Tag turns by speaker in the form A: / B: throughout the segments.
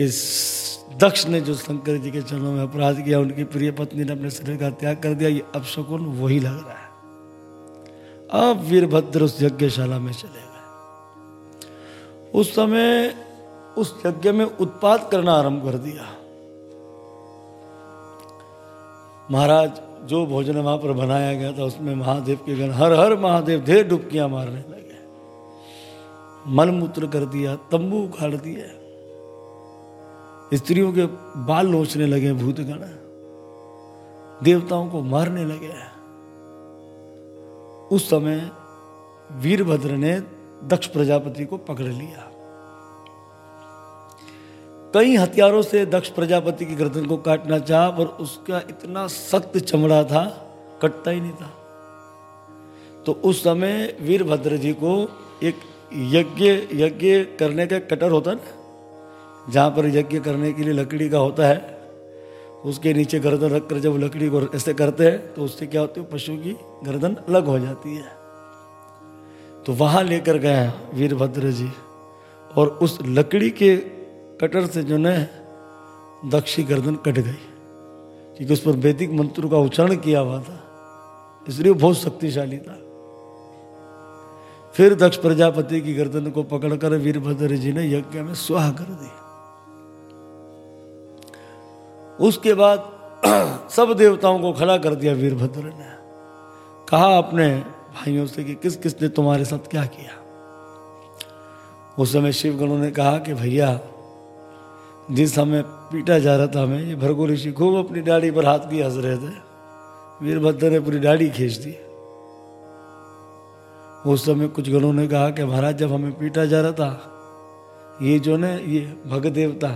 A: कि दक्ष ने जो शंकर जी के चरणों में अपराध किया, उनकी प्रिय पत्नी ने अपने शरीर का त्याग कर दिया, ये अपशकुन वही लग रहा है। अब वीरभद्र उस यज्ञशाला में चले गए। उस समय उस यज्ञ में उत्पाद करना आरंभ कर दिया। महाराज, जो भोजन वहाँ पर बनाया गया था, उसमें महादेव के गण हर हर महादेव ढेर डुबकियाँ मारने लगे। मलमूत्र कर दिया, तंबू उखाड़ दिया स्त्रियों के बाल नोचने लगे, भूतगण। देवताओं को मारने लगे। उस समय वीरभद्र ने दक्ष प्रजापति को पकड़ लिया। कई हथियारों से दक्ष प्रजापति की गर्दन को काटना चाहा, पर उसका इतना सख्त चमड़ा था, कटता ही नहीं था। तो उस समय वीरभद्र जी को एक यज्ञ यज्ञ करने का कटर होता ना जहाँ पर यज्ञ करने के लिए लकड़ी का होता है, उसके नीचे गर्दन रख कर जब लकड़ी को ऐसे करते हैं तो उससे क्या होती है पशु की गर्दन अलग हो जाती है। तो वहाँ लेकर गए वीरभद्र जी, और उस लकड़ी के कटर से जो न दक्षी गर्दन कट गई, क्योंकि उस पर वैदिक मंत्र का उच्चारण किया हुआ था, इसलिए बहुत शक्तिशाली था। फिर दक्ष प्रजापति की गर्दन को पकड़कर वीरभद्र जी ने यज्ञ में स्वाह कर दी। उसके बाद सब देवताओं को खड़ा कर दिया वीरभद्र ने। कहा अपने भाइयों से कि किस किस ने तुम्हारे साथ क्या किया? उस समय शिवगणों ने कहा कि भैया, जिस समय पीटा जा रहा था हमें, ये भरगो ऋषि खूब अपनी दाढ़ी पर हाथ भी हंस रहे थे। वीरभद्र ने पूरी दाढ़ी खींच दी। उस समय कुछ गणों ने कहा कि महाराज, जब हमें पीटा जा रहा था, ये जो ने, ये भग देवता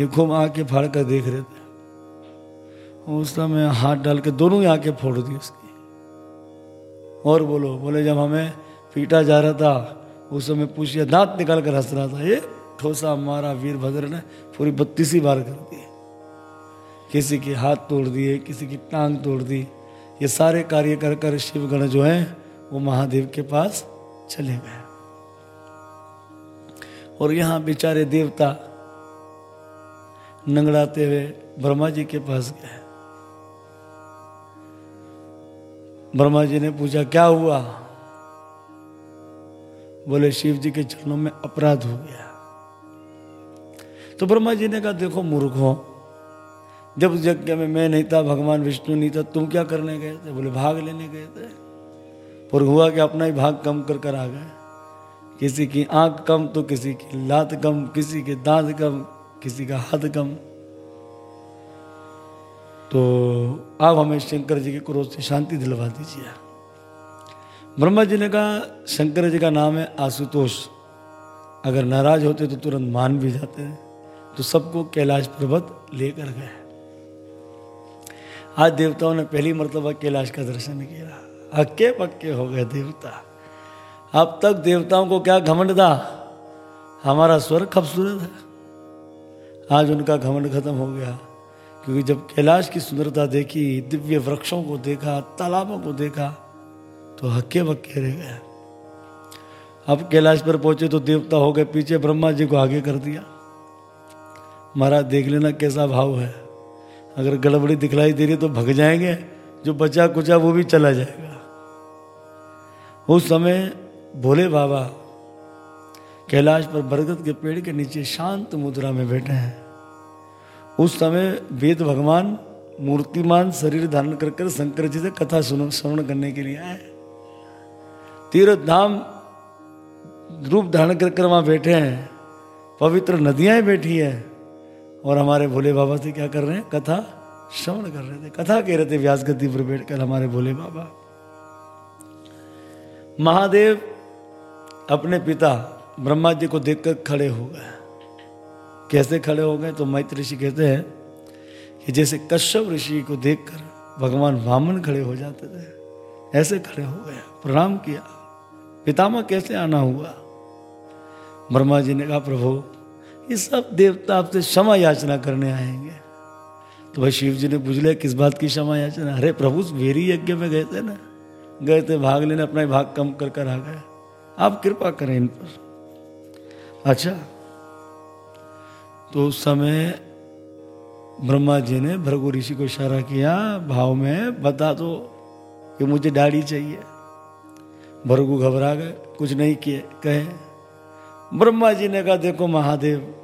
A: ये खूब आँखें फाड़ कर देख रहे थे। उस समय हाथ डाल के दोनों ही आँखें फोड़ दी उसकी। और बोलो, बोले, जब हमें पीटा जा रहा था, उस समय पूछिए, दांत निकाल कर हंस रहा था। ये ठोसा मारा वीरभद्र ने पूरी बत्तीसी बार कर दी। किसी के हाथ तोड़ दिए, किसी की टांग तोड़ दी। ये सारे कार्य कर कर शिवगण जो है, वो महादेव के पास चले गए। और यहाँ बेचारे देवता नंगड़ाते हुए ब्रह्मा जी के पास गए। ब्रह्मा जी ने पूछा, क्या हुआ? बोले, शिव जी के चरणों में अपराध हो गया। तो ब्रह्मा जी ने कहा, देखो मूर्ख जब यज्ञ में मैं नहीं था, भगवान विष्णु नहीं था, तुम क्या करने गए थे? बोले, भाग लेने गए थे। पर हुआ कि अपना ही भाग कम कर कर आ गए। किसी की आँख कम तो किसी की लात कम, किसी के दांत कम किसी का हाथ कम। तो आप हमें शंकर जी के क्रोध से शांति दिलवा दीजिए। ब्रह्मा जी ने कहा, शंकर जी का नाम है आशुतोष। अगर नाराज़ होते तो तुरंत मान भी जाते तो सबको कैलाश पर्वत लेकर गए। आज देवताओं ने पहली मरतबा कैलाश का दर्शन किया। हक्के पक्के हो गए देवता। अब तक देवताओं को क्या घमंड था? हमारा स्वर खूबसूरत है। आज उनका घमंड खत्म हो गया। क्योंकि जब कैलाश की सुंदरता देखी, दिव्य वृक्षों को देखा, तालाबों को देखा तो हक्के बक्के रह गए। अब कैलाश पर पहुँचे तो देवता हो गए, पीछे ब्रह्मा जी को आगे कर दिया। महाराज, देख लेना कैसा भाव है। अगर गड़बड़ी दिखलाई दे रही तो भग जाएँगे, जो बचा कुचा वो भी चला जाएगा। उस समय भोले बाबा कैलाश पर बरगद के पेड़ के नीचे शांत मुद्रा में बैठे हैं। उस समय वेद भगवान मूर्तिमान शरीर धारण कर कर शंकर जी से कथा सुन, श्रवण करने के लिए आए। तीर्थ धाम रूप धारण कर कर वहाँ बैठे हैं। पवित्र नदियाँ बैठी है। और हमारे भोले बाबा से क्या कर रहे हैं? कथा श्रवण कर रहे थे। कथा कह रहे थे व्यास गद्दी पर बैठकर हमारे भोले बाबा। महादेव अपने पिता ब्रह्मा जी को देखकर खड़े हो गए। कैसे खड़े हो गए? तो मैत्र ऋषि कहते हैं कि जैसे कश्यप ऋषि को देखकर भगवान वामन खड़े हो जाते थे, ऐसे खड़े हो गए। प्रणाम किया। पितामह कैसे आना हुआ? ब्रह्मा जी ने कहा, प्रभु, ये सब देवता आपसे क्षमा याचना करने आएँगे। तो भाई शिव जी ने पूछ लिया, किस बात की क्षमा याचना? अरे प्रभु, वेरी यज्ञ में गए थे ना। गए थे, भाग लेने, अपना ही भाग कम कर कर आ गए। आप कृपा करें इन पर। अच्छा। तो उस समय ब्रह्मा जी ने भृगु ऋषि को इशारा किया, भाव में बता दो कि मुझे दाढ़ी चाहिए। भृगु घबरा गए, कुछ नहीं किए, कहे, ब्रह्मा जी ने कहा, देखो महादेव,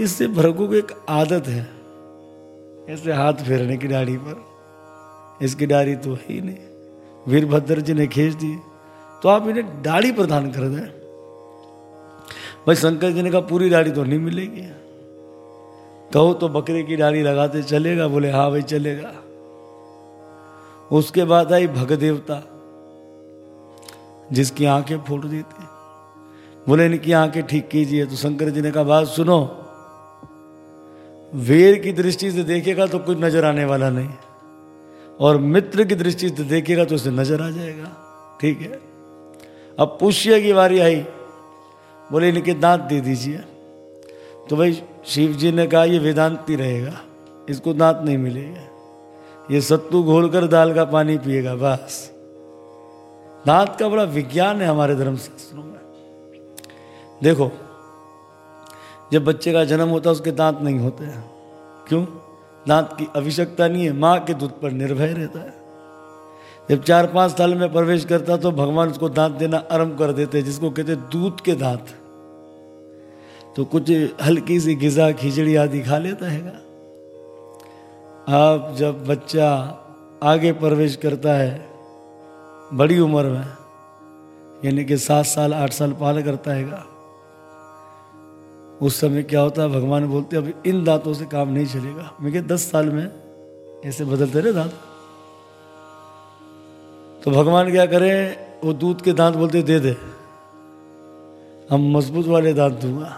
A: इससे भृगु की एक आदत है, ऐसे हाथ फेरने की दाढ़ी पर। इसकी दाढ़ी तो है ही नहीं। वीरभद्र जी ने खींच दी। तो आप इन्हें दाढ़ी प्रदान कर दें। भाई शंकर जी ने कहा, पूरी दाढ़ी तो नहीं मिलेगी। कहो तो बकरे की दाढ़ी लगाते चलेगा, बोले हाँ भाई, चलेगा। उसके बाद आई भग देवता, जिसकी आँखें फोड़ देती बोले, इनकी आँखें ठीक कीजिए। तो शंकर जी ने कहा, बात सुनो वीर की दृष्टि से देखेगा तो कुछ नज़र आने वाला नहीं, और मित्र की दृष्टि से देखेगा तो उसे नज़र आ जाएगा। ठीक है। अब पुष्य की बारी आई। बोले, इनके दांत दे दीजिए। तो भाई शिव जी ने कहा, ये वेदांति रहेगा, इसको दांत नहीं मिलेगा। ये सत्तू घोल कर दाल का पानी पिएगा, बस। दांत का बड़ा विज्ञान है हमारे धर्म शास्त्रों में। देखो, जब बच्चे का जन्म होता है, उसके दांत नहीं होते हैं। क्यों? दांत की आवश्यकता नहीं है, माँ के दूध पर निर्भय रहता है। जब चार पाँच साल में प्रवेश करता तो भगवान उसको दांत देना आरंभ कर देते, जिसको कहते दूध के दांत। तो कुछ हल्की सी गिजा खिचड़ी आदि खा लेता है आप जब बच्चा आगे प्रवेश करता है, बड़ी उम्र में, यानी कि सात साल, आठ साल पाल करता है उस समय क्या होता है, भगवान बोलते अब इन दांतों से काम नहीं चलेगा। मैं क्या दस साल में ऐसे बदलते रहे दांत। तो भगवान क्या करें, वो दूध के दांत बोलते दे दे, हम मज़बूत वाले दांत दूँगा।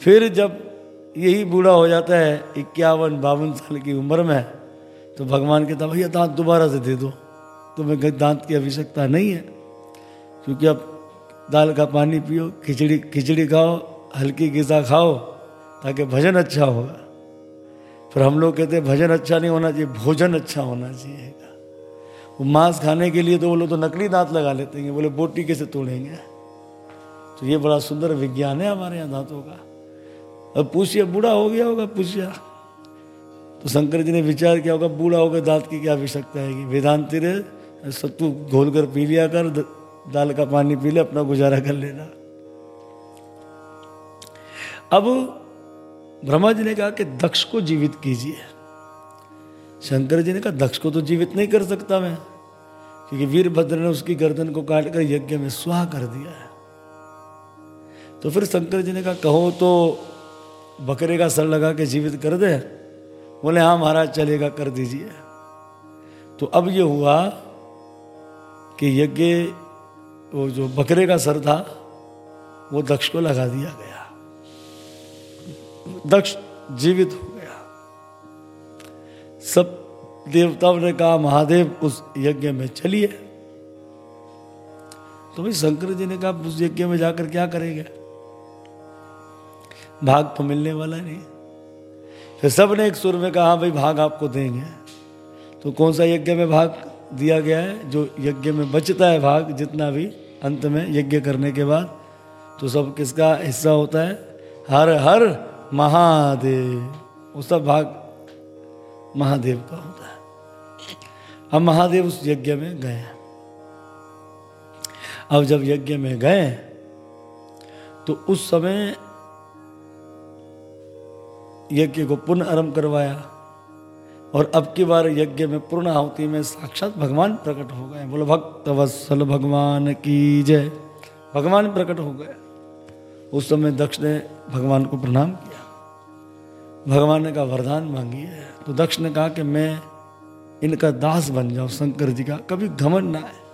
A: फिर जब यही बूढ़ा हो जाता है, इक्यावन बावन साल की उम्र में तो भगवान कहता, भैया, दांत दोबारा से दे दो। तुम्हें दांत की आवश्यकता नहीं है। क्योंकि अब दाल का पानी पियो, खिचड़ी खिचड़ी खाओ, हल्की गिजा खाओ, ताकि भजन अच्छा होगा। फिर हम लोग कहते हैं भजन अच्छा नहीं होना चाहिए, भोजन अच्छा होना चाहिए। वो मांस खाने के लिए तो वो लोग तो नकली दांत लगा लेते हैं। बोले, बोटी कैसे तोड़ेंगे? तो ये बड़ा सुंदर विज्ञान है हमारे यहाँ दांतों का। अब पूछिए बूढ़ा हो गया होगा, पूछिए। तो शंकर जी ने विचार किया होगा, बूढ़ा होगा दांत की क्या आवश्यकता है? वेदांति रे सत्तू घोल कर पी लिया कर दाल का पानी पी ले, अपना गुजारा कर लेना। अब ब्रह्मा जी ने कहा कि दक्ष को जीवित कीजिए। शंकर जी ने कहा, दक्ष को तो जीवित नहीं कर सकता मैं, क्योंकि वीरभद्र ने उसकी गर्दन को काट कर यज्ञ में स्वाह कर दिया है। तो फिर शंकर जी ने कहा, कहो तो बकरे का सर लगा के जीवित कर दे। बोले हाँ महाराज, चलेगा, कर दीजिए। तो अब ये हुआ कि यज्ञ, वो जो बकरे का सर था, वो दक्ष को लगा दिया गया। दक्ष जीवित हो गया। सब देवताओं ने कहा, महादेव, उस यज्ञ में चलिए। तो भाई शंकर जी ने कहा, उस यज्ञ में जाकर क्या करेंगे? भाग तो मिलने वाला नहीं। फिर सबने एक सुर में कहा, भाई, भाग आपको देंगे। तो कौन सा यज्ञ में भाग दिया गया है? जो यज्ञ में बचता है भाग, जितना भी अंत में यज्ञ करने के बाद तो सब किसका हिस्सा होता है? हर हर महादेव। सब भाग महादेव का होता है। अब महादेव उस यज्ञ में गए अब जब यज्ञ में गए तो उस समय यज्ञ को पुनः आरंभ करवाया और अब की बार यज्ञ में पूर्ण आहुति में साक्षात भगवान प्रकट हो गए। बोलो, भक्त वत्सल भगवान की जय। भगवान प्रकट हो गए। उस समय दक्ष ने भगवान को प्रणाम किया। भगवान ने कहा, वरदान मांगी है। तो दक्ष ने कहा कि मैं इनका दास बन जाऊँ, शंकर जी का, कभी घमन ना आए।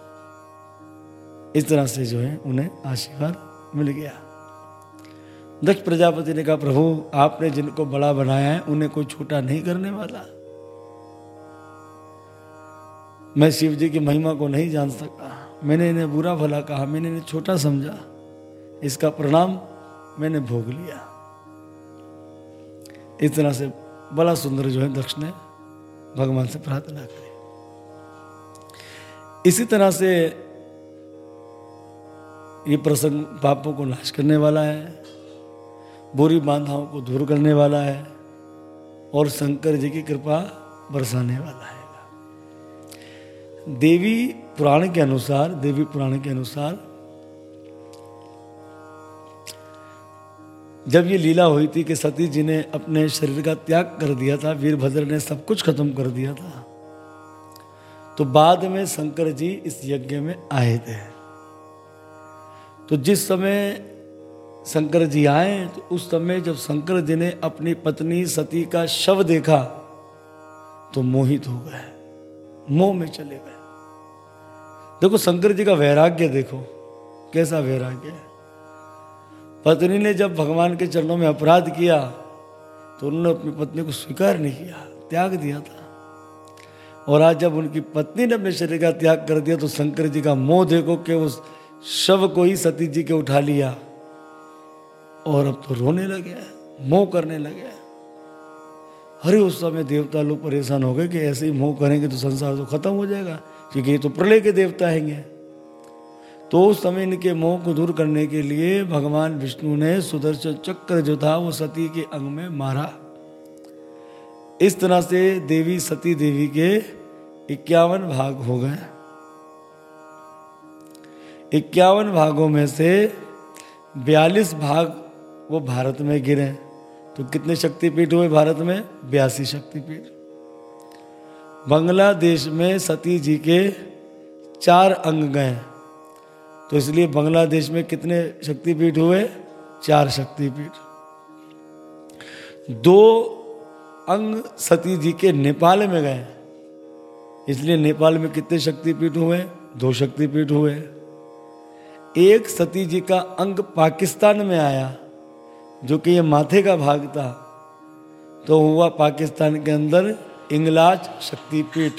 A: इस तरह से जो है उन्हें आशीर्वाद मिल गया। दक्ष प्रजापति ने कहा, प्रभु, आपने जिनको बड़ा बनाया है, उन्हें कोई छोटा नहीं करने वाला। मैं शिव जी की महिमा को नहीं जान सका मैंने इन्हें बुरा भला कहा, मैंने इन्हें छोटा समझा। इसका परिणाम मैंने भोग लिया। इस तरह से बड़ा सुंदर जो है दक्ष ने भगवान से प्रार्थना करी। इसी तरह से ये प्रसंग पापों को नाश करने वाला है। बुरी बाधाओं को दूर करने वाला है और शंकर जी की कृपा बरसाने वाला है। देवी पुराण के अनुसार, देवी पुराण के अनुसार, जब ये लीला हुई थी कि सती जी ने अपने शरीर का त्याग कर दिया था वीरभद्र ने सब कुछ खत्म कर दिया था तो बाद में शंकर जी इस यज्ञ में आए थे। तो जिस समय शंकर जी आए तो उस समय जब शंकर जी ने अपनी पत्नी सती का शव देखा तो मोहित हो गए, मोह में चले गए। देखो, शंकर जी का वैराग्य देखो, कैसा वैराग्य है। पत्नी ने जब भगवान के चरणों में अपराध किया तो उन्होंने अपनी पत्नी को स्वीकार नहीं किया, त्याग दिया था। और आज जब उनकी पत्नी ने अपने शरीर का त्याग कर दिया तो शंकर जी का मोह देखो कि उस शव को ही सती जी के उठा लिया। और अब तो रोने लगे मोह करने लगे अरे, उस समय देवता लोग परेशान हो गए कि ऐसे ही मोह करेंगे तो संसार तो खत्म हो जाएगा, क्योंकि ये तो प्रलय के देवता हैंगे तो उस समय इनके मोह को दूर करने के लिए भगवान विष्णु ने सुदर्शन चक्र जो था, वो सती के अंग में मारा। इस तरह से देवी सती देवी के इक्यावन भाग हो गए। इक्यावन भागों में से बयालीस भाग वो भारत में गिरे। तो कितने शक्तिपीठ हुए भारत में? बयासी शक्तिपीठ। बांग्लादेश में सती जी के चार अंग गए। तो इसलिए बांग्लादेश में कितने शक्तिपीठ हुए? चार शक्तिपीठ। दो अंग सती जी के नेपाल में गए। इसलिए नेपाल में कितने शक्तिपीठ हुए? दो शक्तिपीठ हुए। एक सती जी का अंग पाकिस्तान में आया। जो कि ये माथे का भाग था तो हुआ पाकिस्तान के अंदर इंगलाज शक्तिपीठ।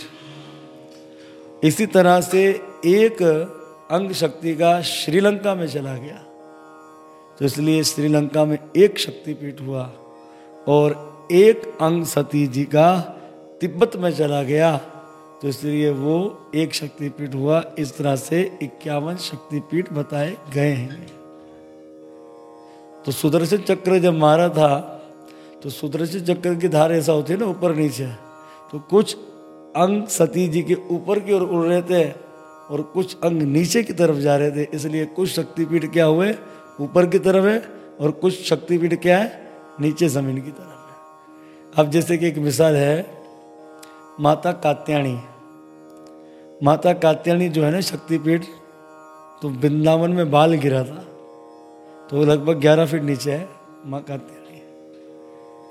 A: इसी तरह से एक अंग शक्ति का श्रीलंका में चला गया तो इसलिए श्रीलंका में एक शक्तिपीठ हुआ और एक अंग सती जी का तिब्बत में चला गया तो इसलिए वो एक शक्तिपीठ हुआ। इस तरह से इक्यावन शक्तिपीठ बताए गए हैं। तो सुदर्शन चक्र जब मारा था तो सुदर्शन चक्र की धार ऐसा होती है ना, ऊपर नीचे। तो कुछ अंग सती जी के ऊपर की ओर उड़ रहे थे और कुछ अंग नीचे की तरफ़ जा रहे थे। इसलिए कुछ शक्तिपीठ क्या हुए? ऊपर की तरफ़ है और कुछ शक्तिपीठ क्या है? नीचे ज़मीन की तरफ़ है। अब जैसे कि एक मिसाल है, माता कात्याणी माता कात्याणी जो है ना शक्तिपीठ तो वृंदावन में बाल गिरा था। तो लगभग ग्यारह फीट नीचे है, माँ कात्याणी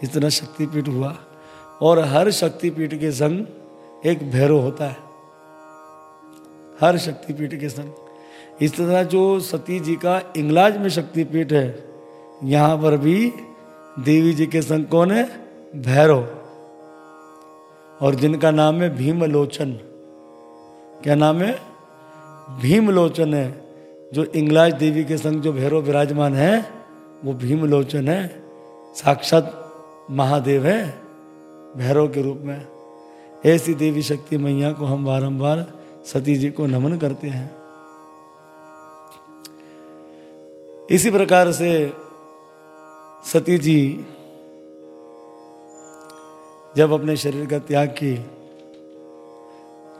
A: इतना शक्तिपीठ हुआ और हर शक्तिपीठ के संग एक भैरव होता है। हर शक्तिपीठ के संग। इस तरह जो सती जी का इंग्लाज में शक्तिपीठ है, यहाँ पर भी देवी जी के संग कौन है? भैरव। और जिनका नाम है भीमलोचन। क्या नाम है? भीमलोचन है। जो इंग्लाज देवी के संग जो भैरव विराजमान है, वो भीमलोचन है, साक्षात महादेव है, भैरव के रूप में। ऐसी देवी शक्ति मैया को हम बारंबार सती जी को नमन करते हैं। इसी प्रकार से सती जी, जब अपने शरीर का त्याग की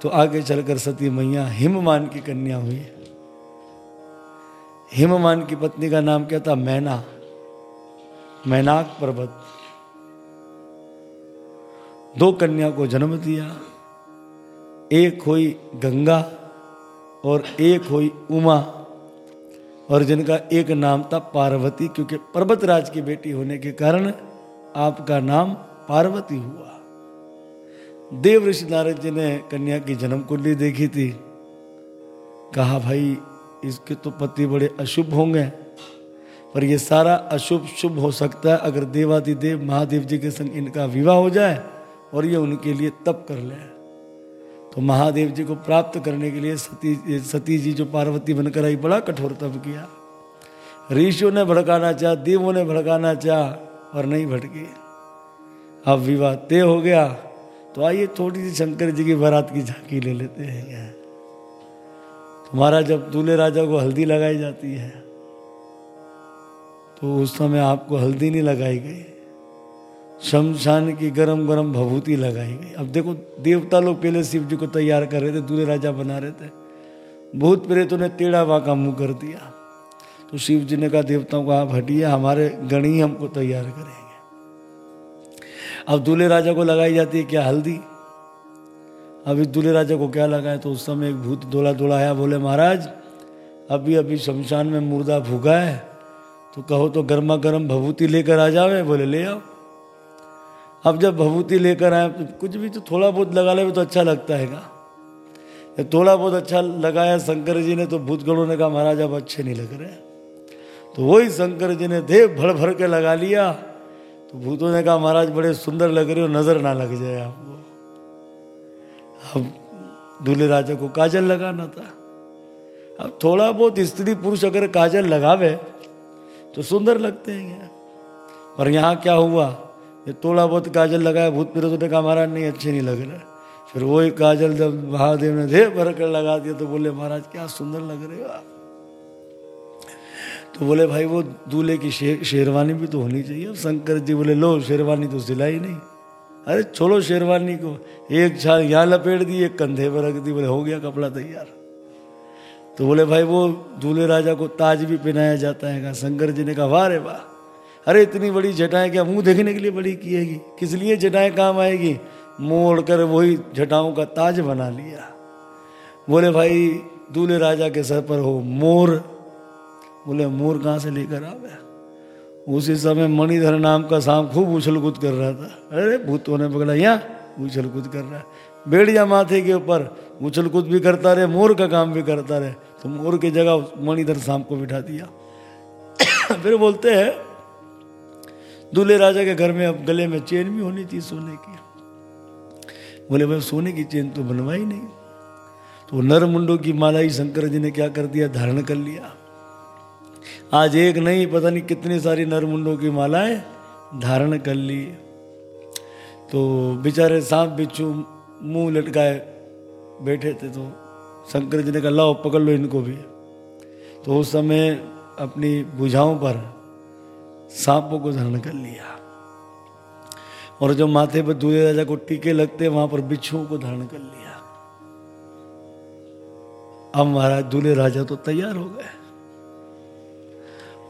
A: तो आगे चलकर सती मैया हिममान की कन्या हुई। हिममान की पत्नी का नाम क्या था? मैना। मैनाक पर्वत। दो कन्या को जन्म दिया। एक हुई गंगा और एक हुई उमा। और जिनका एक नाम था पार्वती, क्योंकि पर्वतराज की बेटी होने के कारण आपका नाम पार्वती हुआ। देव ऋषि नारद जी ने कन्या की जन्म कुंडली देखी थी। कहा, भाई इसके तो पति बड़े अशुभ होंगे। पर ये सारा अशुभ शुभ हो सकता है अगर देवादिदेव महादेव जी के संग इनका विवाह हो जाए और ये उनके लिए तप कर ले। तो महादेव जी को प्राप्त करने के लिए सती सती जी जो पार्वती बनकर आई, बड़ा कठोर तप किया। ऋषियों ने भड़काना चाह, देवों ने भड़काना चाह और नहीं भटकी। अब विवाह तय हो गया तो आइए थोड़ी सी शंकर जी की बारात की झांकी ले लेते हैं। तुम्हारा जब दूल्हे राजा को हल्दी लगाई जाती है तो उस समय आपको हल्दी नहीं लगाई गई। शमशान की गरम गरम भभूति लगाई गई। अब देखो, देवता लोग पहले शिव जी को तैयार कर रहे थे, दूल्हे राजा बना रहे थे। भूत प्रेतों ने टेढ़ा बाका मुँह कर दिया। तो शिव जी ने कहा, देवताओं को आप हटिए, हमारे गणी हमको तैयार करेंगे। अब दूल्हे राजा को लगाई जाती है क्या हल्दी? इस दूल्हे राजा को क्या लगाए तो उस समय एक भूत दौड़ा आया बोले, महाराज, अभी अभी शमशान में मुर्दा भूखा है तो कहो तो गर्मा गर्म भभूति लेकर आ जावे? बोले, ले आओ। अब जब भभूति लेकर आए तो कुछ भी तो थोड़ा बहुत लगा ले तो अच्छा लगता है का? थोड़ा बहुत अच्छा लगाया शंकर जी ने तो भूतगणों ने कहा, महाराज, अब अच्छे नहीं लग रहे। तो वही शंकर जी ने देव भर भर के लगा लिया। तो भूतों ने कहा, महाराज, बड़े सुंदर लग रहे हो, नज़र ना लग जाए आपको अब दूल्हे राजा को काजल लगाना था। अब थोड़ा बहुत स्त्री पुरुष अगर काजल लगावे तो सुंदर लगते हैं और यहाँ क्या हुआ? ये थोड़ा बहुत काजल लगाया भूत प्रेतों ने कहा महाराज नहीं अच्छे नहीं लग रहा। फिर वही काजल जब महादेव ने देह भर कर लगा दिया तो बोले महाराज क्या सुंदर लग रहे हो आप? तो बोले भाई वो दूल्हे की शे, शेरवानी भी तो होनी चाहिए। शंकर जी बोले लो शेरवानी तो सिलाई नहीं। अरे छोड़ो शेरवानी को एक छाल यहाँ लपेट दी, एक कंधे पर रख दी, बोले, हो गया कपड़ा तैयार। तो बोले, भाई, वो दूल्हे राजा को ताज भी पहनाया जाता है, कहा, शंकर जी ने कहा, वाह रे वाह। अरे इतनी बड़ी जटाएँ क्या मुँह देखने के लिए बड़ी की किएगी किस लिए जटाएँ काम आएगी? मोड़ कर वही जटाओं का ताज बना लिया। बोले, भाई, दूल्हे राजा के सर पर हो मोर। बोले, मोर कहाँ से लेकर आ गया उसी समय मणिधर नाम का सांप खूब उछल कूद कर रहा था। अरे, भूतों ने पकड़ा, यहाँ उछल कूद कर रहा है। बेड़िया माथे के ऊपर उछल कूद भी करता रहे, मोर का काम भी करता रहे तो मोर की जगह मणिधर सांप को बिठा दिया। फिर बोलते हैं, दूल्हे राजा के घर में अब गले में चेन भी होनी थी सोने की। बोले भाई सोने की चेन तो बनवाई नहीं। तो नर मुंडो की माला ही शंकर जी ने क्या कर दिया? धारण कर लिया। आज एक नहीं, पता नहीं कितनी सारी नर मुंडो की मालाएँ धारण कर ली। तो बेचारे सांप बिच्छू मुँह लटकाए बैठे थे तो शंकर जी ने कहा, लाओ, पकड़ लो इनको भी। तो उस समय अपनी बुझाओं पर सांपों को धारण कर लिया। और जो माथे पर दूल्हे राजा को टीके लगते, वहाँ पर बिच्छुओं को धारण कर लिया। अब महाराज, दूल्हे राजा तो तैयार हो गए।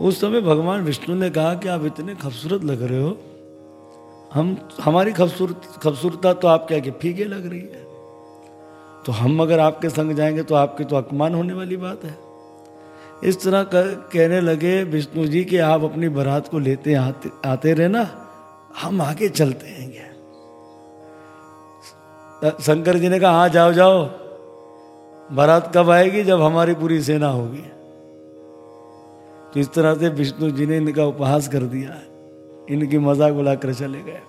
A: उस समय भगवान विष्णु ने कहा कि आप इतने खूबसूरत लग रहे हो। हम हमारी खूबसूरत खूबसूरता तो आपके आगे फीके लग रही है? तो हम अगर आपके संग जाएँगे तो आपके तो अपमान होने वाली बात है। इस तरह कर, कहने लगे विष्णु जी कि आप अपनी बारात को लेते आते आते रहना हम आगे चलते हैं शंकर जी ने कहा हाँ जाओ जाओ। बारात कब आएगी जब हमारी पूरी सेना होगी? तो इस तरह से विष्णु जी ने इनका उपहास कर दिया इनकी मज़ाक बुलाकर चले गए।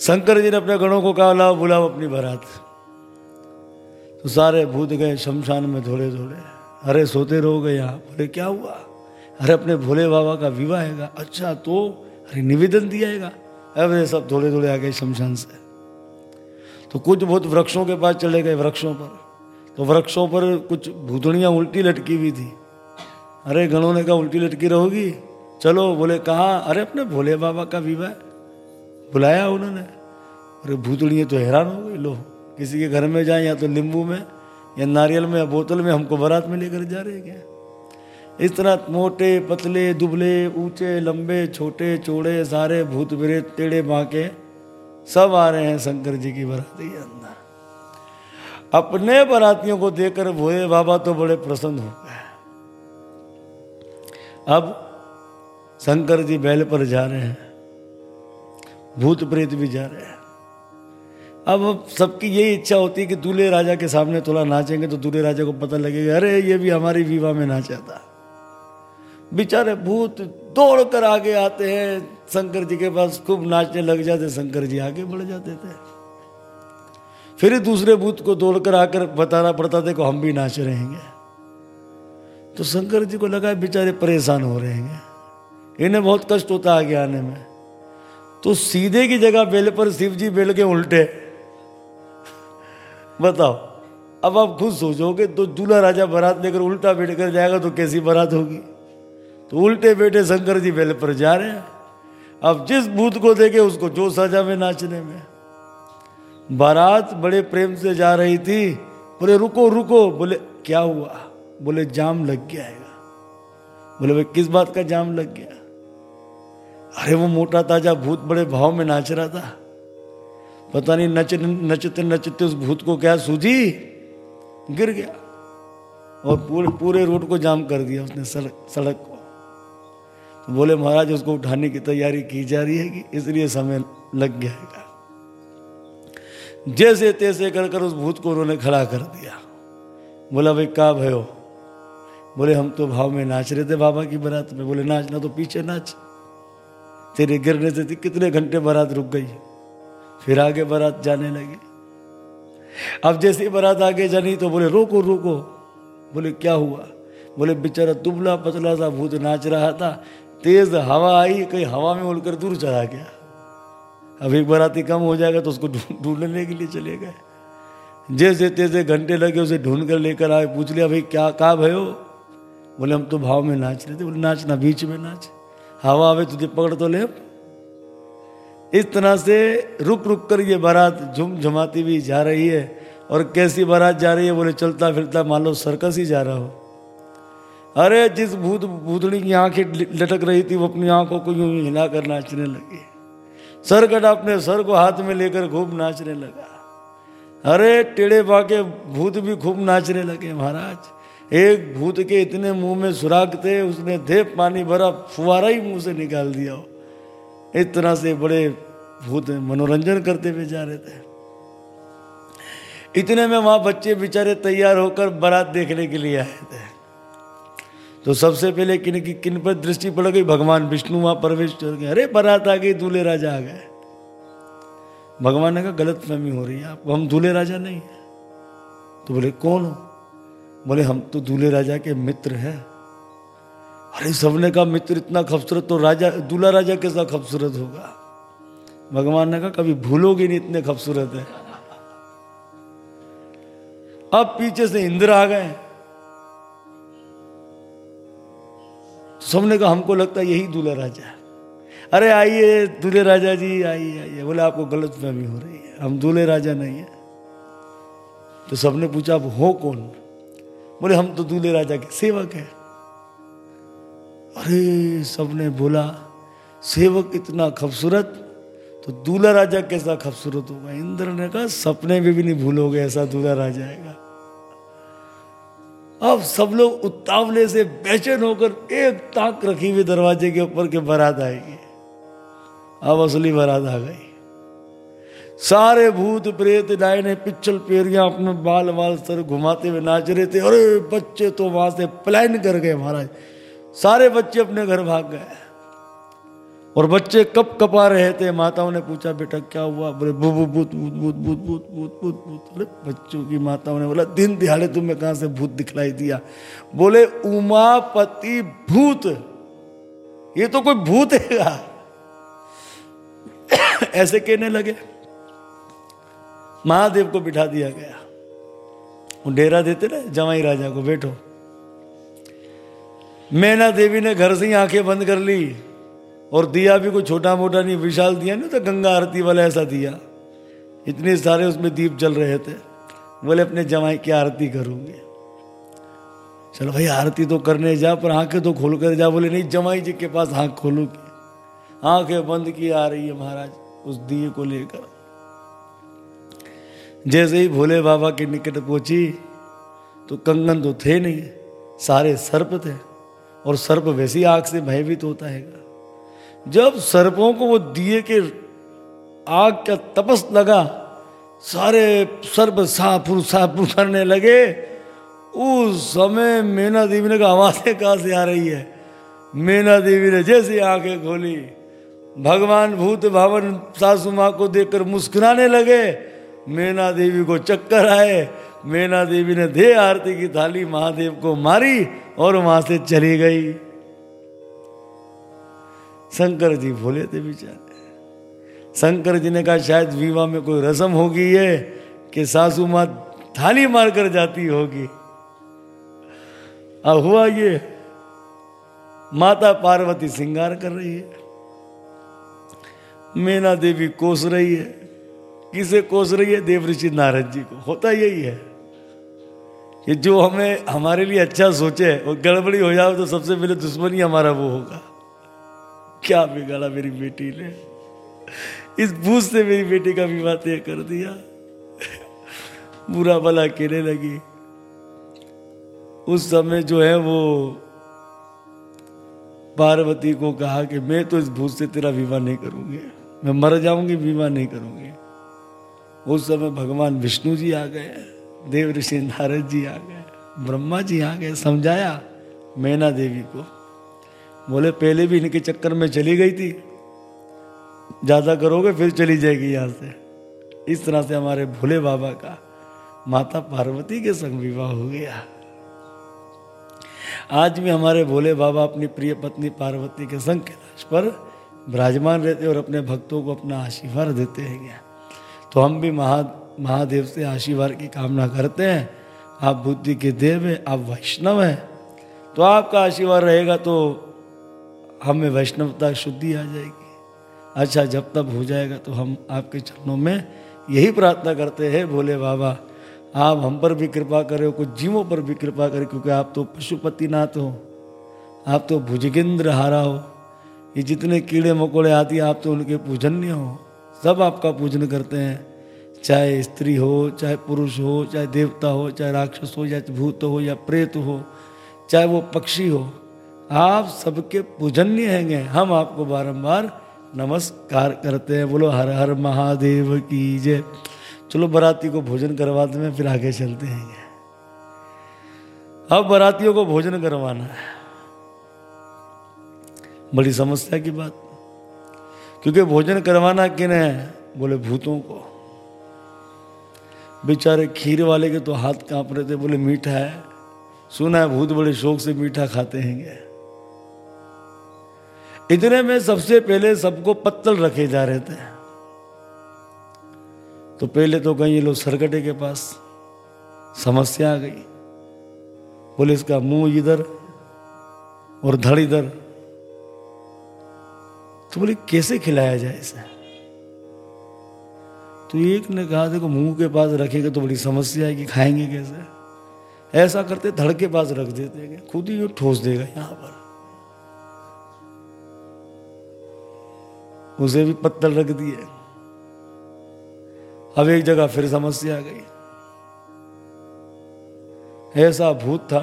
A: शंकर जी ने अपने गणों को कहा, लाओ, बुलाओ अपनी बारात। तो सारे भूत गए शमशान में थोड़े थोड़े अरे, सोते रहो गए यहाँ बोले क्या हुआ? अरे, अपने भोले बाबा का विवाह है अच्छा तो? अरे, निवेदन दिया है अब सब थोड़े थोड़े आ गए शमशान से। तो कुछ बहुत वृक्षों के पास चले गए, वृक्षों पर। तो वृक्षों पर कुछ भूतड़ियाँ उल्टी लटकी हुई थी। अरे गणों ने कहा उल्टी लटकी रहोगी? चलो, बोले, कहा? अरे अपने भोले बाबा का विवाह बुलाया उन्होंने। अरे भूतड़ियाँ तो हैरान हो गई, लो, किसी के घर में जाए या तो नींबू में या नारियल में या बोतल में हमको बारात में लेकर जा रहे क्या? इस तरह मोटे, पतले, दुबले, ऊँचे, लंबे, छोटे, चौड़े, सारे भूत बिरे टेढ़े, बांके सब आ रहे हैं शंकर जी की बराती के अंदर। अपने बरातियों को देखकर भोले बाबा तो बड़े प्रसन्न हो अब शंकर जी बैल पर जा रहे हैं, भूत प्रेत भी जा रहे हैं। अब सबकी यही इच्छा होती है कि दूल्हे राजा के सामने थोड़ा नाचेंगे तो दूल्हे राजा को पता लगेगा, अरे ये भी हमारी विवाह में नाचा था। बेचारे भूत दौड़ कर आगे आते हैं, शंकर जी के पास खूब नाचने लग जाते, शंकर जी आगे बढ़ जाते थे। फिर दूसरे भूत को दौड़ कर आकर बताना पड़ता था को हम भी नाच रहे हैं तो शंकर जी को लगा बेचारे परेशान हो रहे हैं। इन्हें बहुत कष्ट होता आगे आने में। तो सीधे की जगह बेल पर शिव जी बेल के उल्टे। बताओ, अब आप खुद सोचोगे तो दूल्हा राजा बारात लेकर उल्टा बैठ कर जाएगा तो कैसी बारात होगी? तो उल्टे बैठे शंकर जी बेल पर जा रहे हैं। अब जिस भूत को देखे उसको जो सजा में नाचने में। बारात बड़े प्रेम से जा रही थी। बोले, रुको रुको। बोले, क्या हुआ? बोले, जाम लग गया है बोले, भाई, किस बात का जाम लग गया? अरे, वो मोटा ताज़ा भूत बड़े भाव में नाच रहा था। पता नहीं नच, नचते नचते उस भूत को क्या सूझी? गिर गया और पूरे पूरे रोड को जाम कर दिया उसने सड़क सड़क को। तो बोले, महाराज, उसको उठाने की तैयारी की जा रही है कि इसलिए समय लग गया है जैसे तैसे कर कर उस भूत को उन्होंने खड़ा कर दिया। बोला, भाई, का भयो बोले, हम तो भाव में नाच रहे थे बाबा की बारात में। बोले नाचना तो पीछे नाच। तेरे गिरने से कितने घंटे बारात रुक गई फिर आगे बारात जाने लगी। अब जैसे बारात आगे जानी तो बोले, रोको रोको। बोले, क्या हुआ? बोले, बेचारा दुबला पतला सा भूत नाच रहा था। तेज हवा आई, कहीं हवा में उड़कर दूर चला गया। अब एक बाराती कम हो जाएगा तो उसको ढूँढने के लिए चले गए। जैसे तैसे घंटे लगे, उसे ढूंढ कर लेकर आए, पूछ लिया, भाई, क्या, कहा भयो बोले, हम तो भाव में नाच रहे थे। बोले नाचना बीच में नाच। हवा आवे तुझे पकड़ तो ले। इस तरह से रुक रुक कर ये बारात झुम झुमाती भी जा रही है। और कैसी बारात जा रही है? बोले, चलता फिरता मान लो सर्कस ही जा रहा हो। अरे, जिस भूत, भूतड़ी की आँखें लटक रही थी, वो अपनी आँखों को यूँ हिलाकर नाचने लगी। सरकट अपने सर को हाथ में लेकर खूब नाचने लगा। अरे, टेढ़े बाके भूत भी खूब नाचने लगे महाराज। एक भूत के इतने मुँह में सुराग थे, उसने दे पानी भरा फुवारा ही मुँह से निकाल दिया इस तरह से बड़े भूत मनोरंजन करते हुए जा रहे थे। इतने में वहाँ बच्चे बेचारे तैयार होकर बारात देखने के लिए आए थे। तो सबसे पहले किन की किन पर दृष्टि पड़ गई? भगवान विष्णु वहाँ प्रवेश कर गए। अरे, बारात आ गई, दूल्हे राजा आ गए। भगवान ने कहा गलत फहमी हो रही है, आप हम दूल्हे राजा नहीं है। तो बोले, कौन हो? बोले, हम तो दूल्हे राजा के मित्र हैं। अरे, सबने कहा, मित्र इतना खूबसूरत तो राजा, दूल्हा राजा कैसा खूबसूरत होगा? भगवान ने कहा, कभी भूलोगे नहीं इतने खूबसूरत है। अब पीछे से इंद्र आ गए। सबने कहा, हमको लगता है यही दूल्हा राजा है। अरे, आइए, दूल्हे राजा जी, आइए आइए। बोले, आपको गलत फहमी हो रही है। हम दूल्हे राजा नहीं है। तो सबने पूछा, अब हो कौन? बोले, हम तो दूल्हे राजा के सेवक हैं। अरे, सबने बोला, सेवक इतना खूबसूरत तो दूल्हा राजा कैसा खूबसूरत होगा? इंद्र ने कहा, सपने में भी नहीं भूलोगे ऐसा दूल्हा राजा आएगा। अब सब लोग उत्तावले से बेचैन होकर एक ताक रखी हुई दरवाजे के ऊपर के बारात आएगी। अब असली बारात आ गई। सारे भूत प्रेत डायने पिछल पेरिया अपने बाल बाल सर घुमाते हुए नाच रहे थे। अरे, बच्चे तो वहाँ से प्लान कर गए महाराज। सारे बच्चे अपने घर भाग गए। और बच्चे कप कपा रहे थे। माताओं ने पूछा, बेटा, क्या हुआ? बोले, भूत भूत भूत भूत भूत भूत भूत भूत बच्चों की माताओं ने बोला, दिन दिहाड़े तुम्हें कहाँ से भूत दिखलाई दिया? बोले, उमापति भूत। ये तो कोई भूत है ऐसे कहने लगे। महादेव को बिठा दिया गया। वो डेरा देते ना जवाई राजा को, बैठो। मैना देवी ने घर से ही आँखें बंद कर ली और दिया भी कोई छोटा मोटा नहीं, विशाल दिया नहीं तो गंगा आरती वाला ऐसा दिया। इतने सारे उसमें दीप जल रहे थे। बोले, अपने जवाई की आरती करूँगे। चलो भाई, आरती तो करने जा, पर आँखें तो खोल कर जा। बोले, नहीं जमाई जी के पास आँख खोलूँगी। आँखें बंद की आ रही है महाराज, उस दिए को लेकर। जैसे ही भोले बाबा के निकट पहुँची तो कंगन तो थे नहीं, सारे सर्प थे, और सर्प वैसी आग से भयभीत होता है। जब सर्पों को वो दिए के आग का तपस लगा, सारे सर्प साफुर साफुर करने लगे, उस समय मैना देवी ने कहा, आवाज़ें कहाँ से आ रही है? मैना देवी ने जैसे आँखें खोली, भगवान भूत भावन सासू माँ को देखकर मुस्कुराने लगे मैना देवी को चक्कर आए। मैना देवी ने दे आरती की थाली महादेव को मारी और वहाँ से चली गई। शंकर जी भोले थे बेचारे शंकर जी ने कहा, शायद विवाह में कोई रसम होगी है कि सासू माँ थाली मार कर जाती होगी। अब हुआ ये, माता पार्वती श्रृंगार कर रही है। मीना देवी कोस रही है। किसे कोस रही है? देव ऋषि नारद जी को। होता यही है कि जो हमें, हमारे लिए अच्छा सोचे और गड़बड़ी हो जाए तो सबसे पहले दुश्मनी हमारा वो होगा। क्या बिगाड़ा मेरी बेटी ने? इस बूझ से मेरी बेटी का विवाह तय कर दिया। बुरा भला कहने लगी। उस समय जो है वो पार्वती को कहा कि मैं तो इस भूत से तेरा विवाह नहीं करूँगी। मैं मर जाऊँगी, विवाह नहीं करूँगी। उस समय भगवान विष्णु जी आ गए, देव ऋषि नारद जी आ गए, ब्रह्मा जी आ गए, समझाया मैना देवी को। बोले, पहले भी इनके चक्कर में चली गई थी। ज़्यादा करोगे फिर चली जाएगी यहाँ से। इस तरह से हमारे भोले बाबा का माता पार्वती के संग विवाह हो गया। आज भी हमारे भोले बाबा अपनी प्रिय पत्नी पार्वती के संग कैलाश पर विराजमान रहते और अपने भक्तों को अपना आशीर्वाद देते हैं। तो हम भी महा, महादेव से आशीर्वाद की कामना करते हैं। आप बुद्धि के देव हैं, आप वैष्णव हैं। तो आपका आशीर्वाद रहेगा तो हमें वैष्णवता शुद्धि आ जाएगी। अच्छा जब तब हो जाएगा तो हम आपके चरणों में यही प्रार्थना करते हैं, भोले बाबा, आप हम पर भी कृपा करें, कुछ जीवों पर भी कृपा करें, क्योंकि आप तो पशुपतिनाथ हो, आप तो भुजगेंद्र हारा हो। ये जितने कीड़े मकोड़े आती आप तो उनके पूजन्य हो। सब आपका पूजन करते हैं। चाहे स्त्री हो, चाहे पुरुष हो, चाहे देवता हो, चाहे राक्षस हो, या भूत हो, या प्रेत हो, चाहे वो पक्षी हो, आप सबके पूजन्य हैंगे। हम आपको बारंबार नमस्कार करते हैं। बोलो, हर हर महादेव की जय। चलो, बराती को भोजन करवा दे फिर आगे चलते हैं। अब बरातियों को भोजन करवाना है। बड़ी समस्या की बात। क्योंकि भोजन करवाना किन है? बोले, भूतों को। बेचारे खीर वाले के तो हाथ काँप रहे थे, बोले, मीठा है। सुना है, भूत बड़े शौक से मीठा खाते हैं इतने में सबसे पहले सबको पत्तल रखे जा रहे थे। तो पहले तो कहीं ये लोग सरकटे के पास समस्या आ गई। बोले, इसका मुँह इधर और धड़ इधर तो बोले, कैसे खिलाया जाए इसे? तो एक ने कहा, देखो, मुँह के पास रखेगा तो बड़ी समस्या है कि खाएँगे कैसे? ऐसा करते धड़ के पास रख देते हैं, खुद ही ठोस देगा यहाँ पर। उसे भी पत्थर रख दिए। अब एक जगह फिर समस्या आ गई। ऐसा भूत था,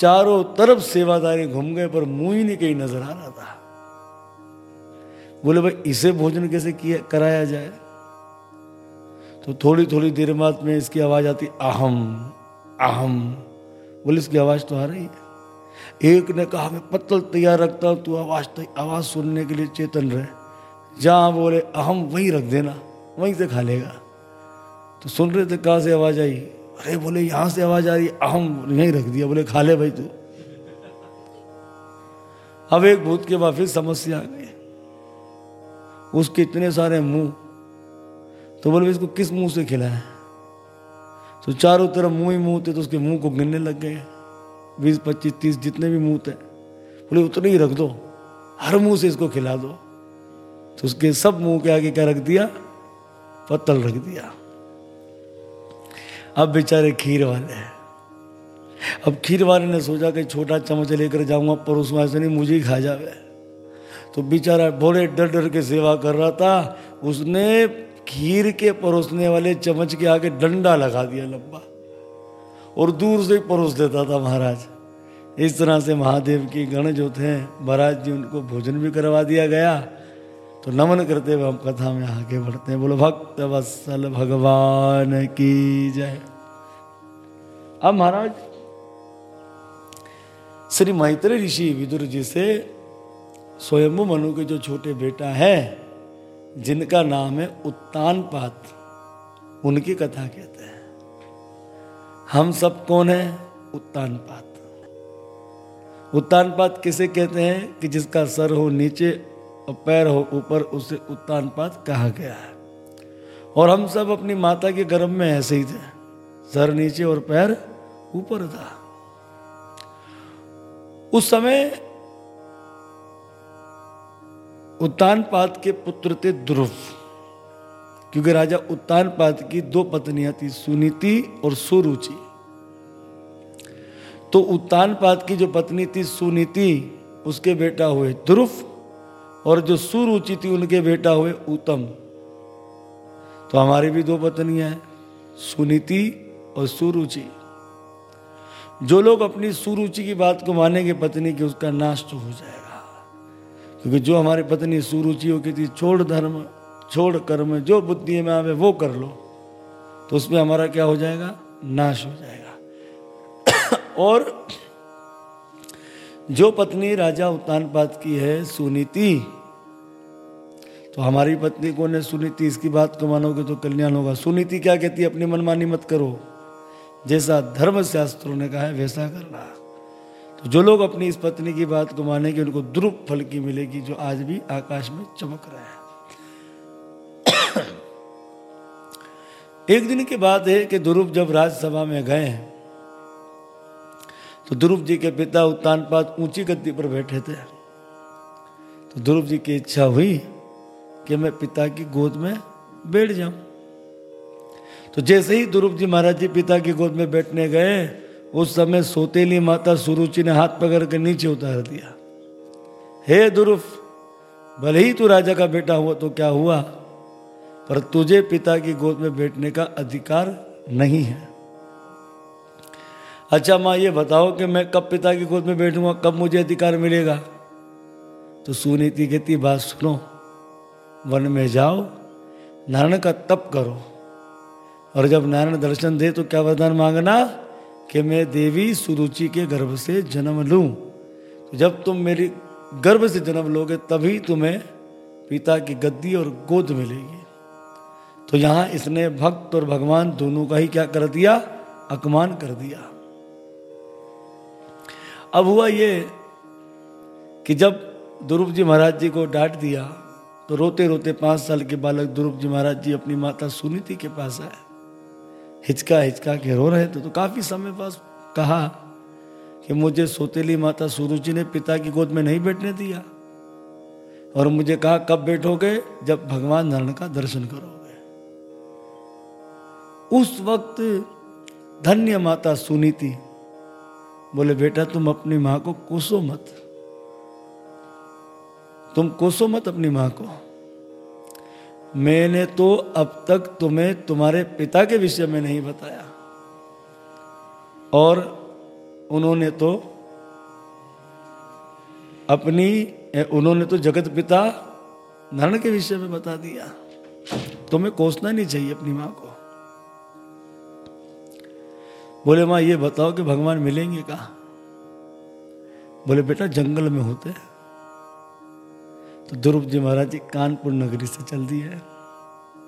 A: चारों तरफ़ सेवादारी घूम गए, पर मुँह ही नहीं कहीं नज़र आ रहा था। बोले, भाई, इसे भोजन कैसे किया, कराया जाए? तो थोड़ी थोड़ी देर बाद में इसकी आवाज़ आती, अहम अहम। बोले, इसकी आवाज़ तो आ रही है। एक ने कहा, मैं पत्तल तैयार रखता हूँ, तू आवाज़ आवाज़ सुनने के लिए चेतन रहे। जहाँ बोले, अहम, वहीं रख देना, वहीं से खा लेगा। तो सुन रहे थे, कहाँ से आवाज़ आई? अरे, बोले, यहाँ से आवाज़ आ रही अहम, यहीं रख दिया। बोले, खा ले भाई तू। अब एक भूत के बाद फिर समस्या आ गई। उसके इतने सारे मुँह। तो बोले, इसको किस मुँह से खिलाए तो चारों तरफ़ मुँह ही मुँह थे तो उसके मुँह को गिनने लग गए। बीस, पच्चीस, तीस जितने भी मुँह थे। बोले, उतने ही रख दो। हर मुँह से इसको खिला दो। तो उसके सब मुँह के आगे क्या रख दिया? पत्तल रख दिया। अब बेचारे खीर वाले हैं। अब खीर वाले ने सोचा कि छोटा चम्मच लेकर जाऊँगा परोसूँगा ऐसे नहीं, मुझे ही खा जावे। तो बेचारा भोले डर डर के सेवा कर रहा था। उसने खीर के परोसने वाले चम्मच के आगे डंडा लगा दिया लंबा। और दूर से परोस देता था महाराज। इस तरह से महादेव की गण जो थे, महाराज जी, उनको भोजन भी करवा दिया गया। तो नमन करते हुए हम कथा में आगे बढ़ते हैं। बोलो, भक्त वत्सल भगवान की जय। अब महाराज, श्री मैत्री ऋषि विदुर जी से स्वयंभू मनु के जो छोटे बेटा है, जिनका नाम है उत्तान उनकी कथा कहते हैं। हम सब कौन है? उत्तान पात उत्तान पात किसे कहते हैं? कि जिसका सर हो नीचे और पैर हो ऊपर, उसे उत्तान पात कहा गया है। और हम सब अपनी माता के गर्भ में ऐसे ही थे। सर नीचे और पैर ऊपर था। उस समय उत्तानपाद के पुत्र थे ध्रुव। क्योंकि राजा उत्तानपाद की दो पत्नियाँ थी, सुनीति और सुरुचि। तो उत्तानपाद की जो पत्नी थी सुनीति, उसके बेटा हुए ध्रुव और जो सुरुचि थी, उनके बेटा हुए उत्तम। तो हमारी भी दो पत्नियाँ हैं, सुनीति और सुरुचि। जो लोग अपनी सुरुचि की बात को मानेंगे, पत्नी की उसका नाश तो हो जाएगा। क्योंकि जो हमारी पत्नी सुरुचि हो की थी, छोड़ धर्म, छोड़ कर्म, जो बुद्धि में आवे वो कर लो तो उसमें हमारा क्या हो जाएगा? नाश हो जाएगा। और जो पत्नी राजा उत्तानपाद की है, सुनीति तो हमारी पत्नी को ने सुनीति? इसकी बात को मानोगे तो कल्याण होगा। सुनीति क्या कहती है? अपनी मनमानी मत करो। जैसा धर्म शास्त्रों ने कहा है, वैसा करना। तो जो लोग अपनी इस पत्नी की बात को मानेंगे, उनको द्रुप फल की मिलेगी जो आज भी आकाश में चमक रहा है। एक दिन की बात है कि ध्रुव जब राज्यसभा में गए हैं तो ध्रुव जी के पिता उत्तानपाद ऊँची गद्दी पर बैठे थे। तो ध्रुव जी की इच्छा हुई कि मैं पिता की गोद में बैठ जाऊँ। तो जैसे ही ध्रुव जी महाराज जी पिता की गोद में बैठने गए उस समय सोतेली माता सुरुचि ने हाथ पकड़ कर नीचे उतार दिया। हे ध्रुव भले ही तू राजा का बेटा हुआ तो क्या हुआ? पर तुझे पिता की गोद में बैठने का अधिकार नहीं है। अच्छा माँ, ये बताओ कि मैं कब पिता की गोद में बैठूँगा? कब मुझे अधिकार मिलेगा? तो सुनीति कहती, बात सुनो, वन में जाओ, नारायण का तप करो। और जब नारायण दर्शन दे तो क्या वरदान मांगना? कि मैं देवी सुरुचि के गर्भ से जन्म लूँ। तो जब तुम मेरी गर्भ से जन्म लोगे, तभी तुम्हें पिता की गद्दी और गोद मिलेगी। तो यहाँ इसने भक्त और भगवान दोनों का ही क्या कर दिया? अपमान कर दिया। अब हुआ ये कि जब ध्रुव जी महाराज जी को डांट दिया तो रोते रोते पाँच साल के बालक ध्रुव जी महाराज जी अपनी माता सुनीति के पास आए। हिचका हिचका के रो रहे थे। तो काफ़ी समय पास कहा कि मुझे सोतेली माता सुरुचि ने पिता की गोद में नहीं बैठने दिया। और मुझे कहा, कब बैठोगे? जब भगवान नारायण का दर्शन करोगे। उस वक्त धन्य माता सुनी थी बोले, बेटा, तुम अपनी माँ को कोसो मत। तुम कोसो मत अपनी माँ को। मैंने तो अब तक तुम्हें तुम्हारे पिता के विषय में नहीं बताया। और उन्होंने तो अपनी उन्होंने तो जगत पिता नरण के विषय में बता दिया। तुम्हें कोसना नहीं चाहिए अपनी माँ को। बोले, माँ, ये बताओ कि भगवान मिलेंगे कहा? बोले, बेटा, जंगल में होते तो ध्रुव जी महाराज जी, कानपुर नगरी से चल दिए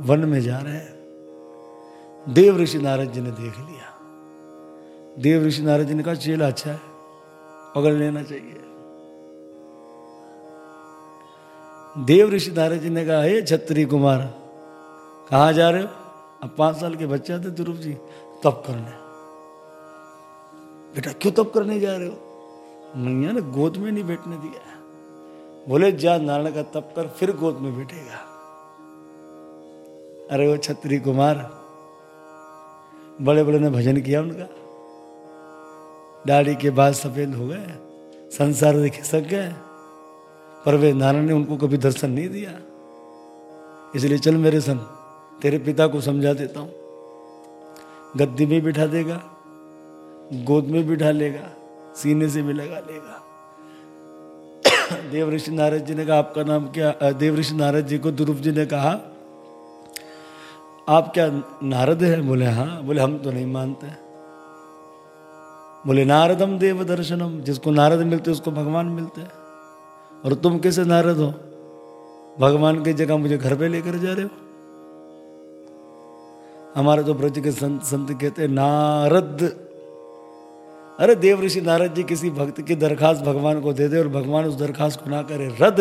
A: वन में जा रहे हैं। देव ऋषि नारद जी ने देख लिया। देव ऋषि नारद जी ने कहा, चेला अच्छा है, पकड़ लेना चाहिए। देव ऋषि नारद जी ने कहा, हे छत्री कुमार, कहा जा रहे हो? अब पाँच साल के बच्चा थे ध्रुव जी, तप करने। बेटा, क्यों तप करने जा रहे हो? मैया ने गोद में नहीं बैठने दिया। बोले, जा नारायण का तप कर, फिर गोद में बैठेगा। अरे वो छत्री कुमार बड़े बड़े ने भजन किया उनका। दाढ़ी के बाद सफ़ेद हो गए, संसार देखे सक गए, पर वे नारायण ने उनको कभी दर्शन नहीं दिया। इसलिए, चल मेरे सन, तेरे पिता को समझा देता हूँ। गद्दी में बिठा देगा, गोद में बिठा लेगा, सीने से भी लगा लेगा। देव ऋषि नारद जी ने कहा, आपका नाम क्या? देव ऋषि नारद जी को ध्रुव जी ने कहा, आप क्या नारद है? बोले हाँ। बोले, हम तो नहीं मानते। बोले, नारदम देव दर्शनम, जिसको नारद मिलते, उसको भगवान मिलते। और तुम कैसे नारद हो? भगवान की जगह मुझे घर पे लेकर जा रहे हो? हमारे तो ब्रज के संत संत कहते नारद। अरे देव ऋषि नारद जी किसी भक्त की दरखास्त भगवान को दे दे और भगवान उस दरखास्त को ना करे, रद्द।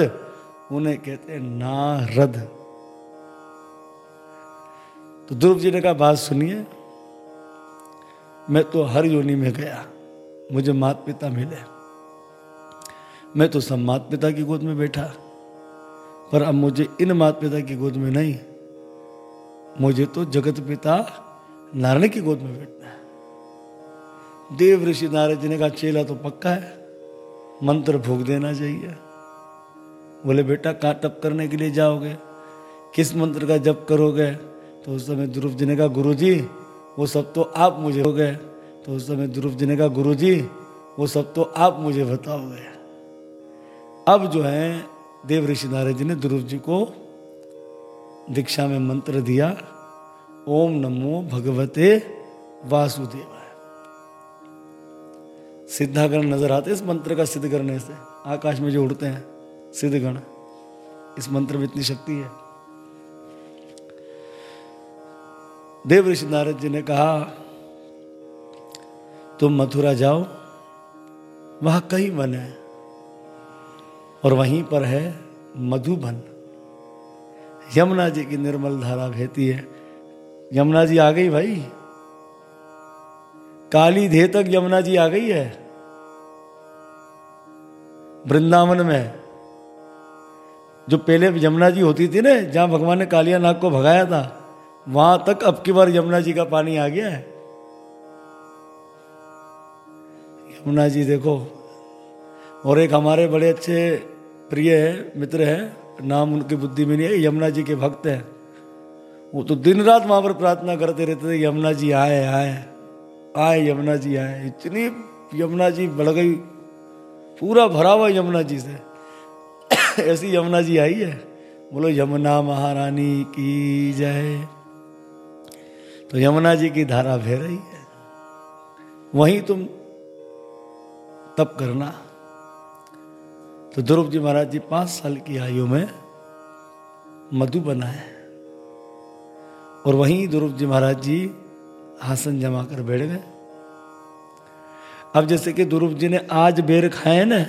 A: उन्हें कहते नारद तो ध्रुव जी ने कहा, बात सुनिए, मैं तो हर योनि में गया, मुझे मात पिता मिले। मैं तो सब मात पिता की गोद में बैठा, पर अब मुझे इन माता पिता की गोद में नहीं, मुझे तो जगत पिता नारायण की गोद में बैठना है। देव ऋषि नारद जी ने कहा, चेला तो पक्का है, मंत्र भोग देना चाहिए। बोले, बेटा, कहाँ तप करने के लिए जाओगे? किस मंत्र का जप करोगे? तो उस समय ध्रुव जी ने कहा गुरु जी वो सब तो आप मुझे हो गए तो उस समय ध्रुव जी ने कहा गुरु जी वो सब तो आप मुझे बताओगे। अब जो है, देव ऋषि नारद जी ने ध्रुव जी को दीक्षा में मंत्र दिया, ओम नमो भगवते वासुदेवाय। सिद्धागण नज़र आते इस मंत्र का सिद्ध करने से। आकाश में जो उड़ते हैं, सिद्धगण, इस मंत्र में इतनी शक्ति है। देव ऋषि नारद जी ने कहा, तुम मथुरा जाओ, वहाँ कई वन है, और वहीं पर है मधुबन। यमुना जी की निर्मल धारा बहती है। यमुना जी आ गई भाई? काली धे तक यमुना जी आ गई है? वृंदावन में, जो पहले यमुना जी होती थी ना, जहाँ भगवान ने कालिया नाग को भगाया था, वहाँ तक अब की बार यमुना जी का पानी आ गया है। यमुना जी देखो, और एक हमारे बड़े अच्छे प्रिय है, मित्र है, नाम उनकी बुद्धि में नहीं है, यमुना जी के भक्त हैं। वो तो दिन रात वहाँ पर प्रार्थना करते रहते थे, यमुना जी आए आए आए, यमुना जी आए। इतनी यमुना जी बढ़ गई पूरा भरा हुआ यमुना जी से। ऐसी यमुना जी आई है। बोलो, यमुना महारानी की जय। तो यमुना जी की धारा बह रही है। वहीं तुम तप करना। तो ध्रुव जी महाराज जी पाँच साल की आयु में मधु बनाए। और वहीं ध्रुव जी महाराज जी आसन जमा कर बैठ गए। अब जैसे कि ध्रुव जी ने आज बेर खाए ना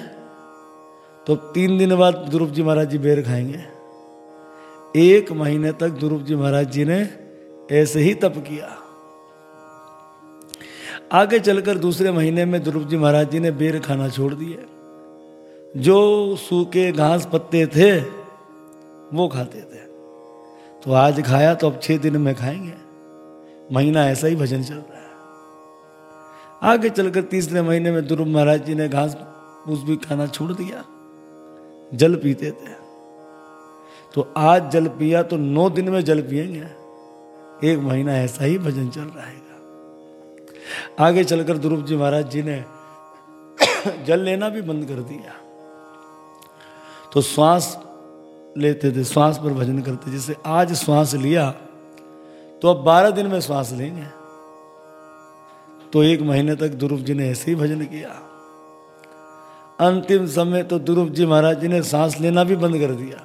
A: तो तीन दिन बाद ध्रुव जी महाराज जी बेर खाएँगे। एक महीने तक ध्रुव जी महाराज जी ने ऐसे ही तप किया। आगे चलकर दूसरे महीने में ध्रुव जी महाराज जी ने बेर खाना छोड़ दिए। जो सूखे घास पत्ते थे, वो खाते थे। तो आज खाया तो अब छह दिन में खाएँगे। महीना ऐसा ही भजन चल रहा आगे चलकर तीसरे महीने में ध्रुव महाराज जी ने घास फूस भी खाना छोड़ दिया। जल पीते थे। तो आज जल पिया तो नौ दिन में जल पिएँगे एक महीना ऐसा ही भजन चल रहेगा आगे चलकर ध्रुव जी महाराज जी ने जल लेना भी बंद कर दिया। तो श्वास लेते थे, श्वास पर भजन करते। जैसे आज श्वास लिया तो अब बारह दिन में श्वास लेंगे। तो एक महीने तक ध्रुव जी ने ऐसे ही भजन किया। अंतिम समय तो ध्रुव जी महाराज जी ने सांस लेना भी बंद कर दिया।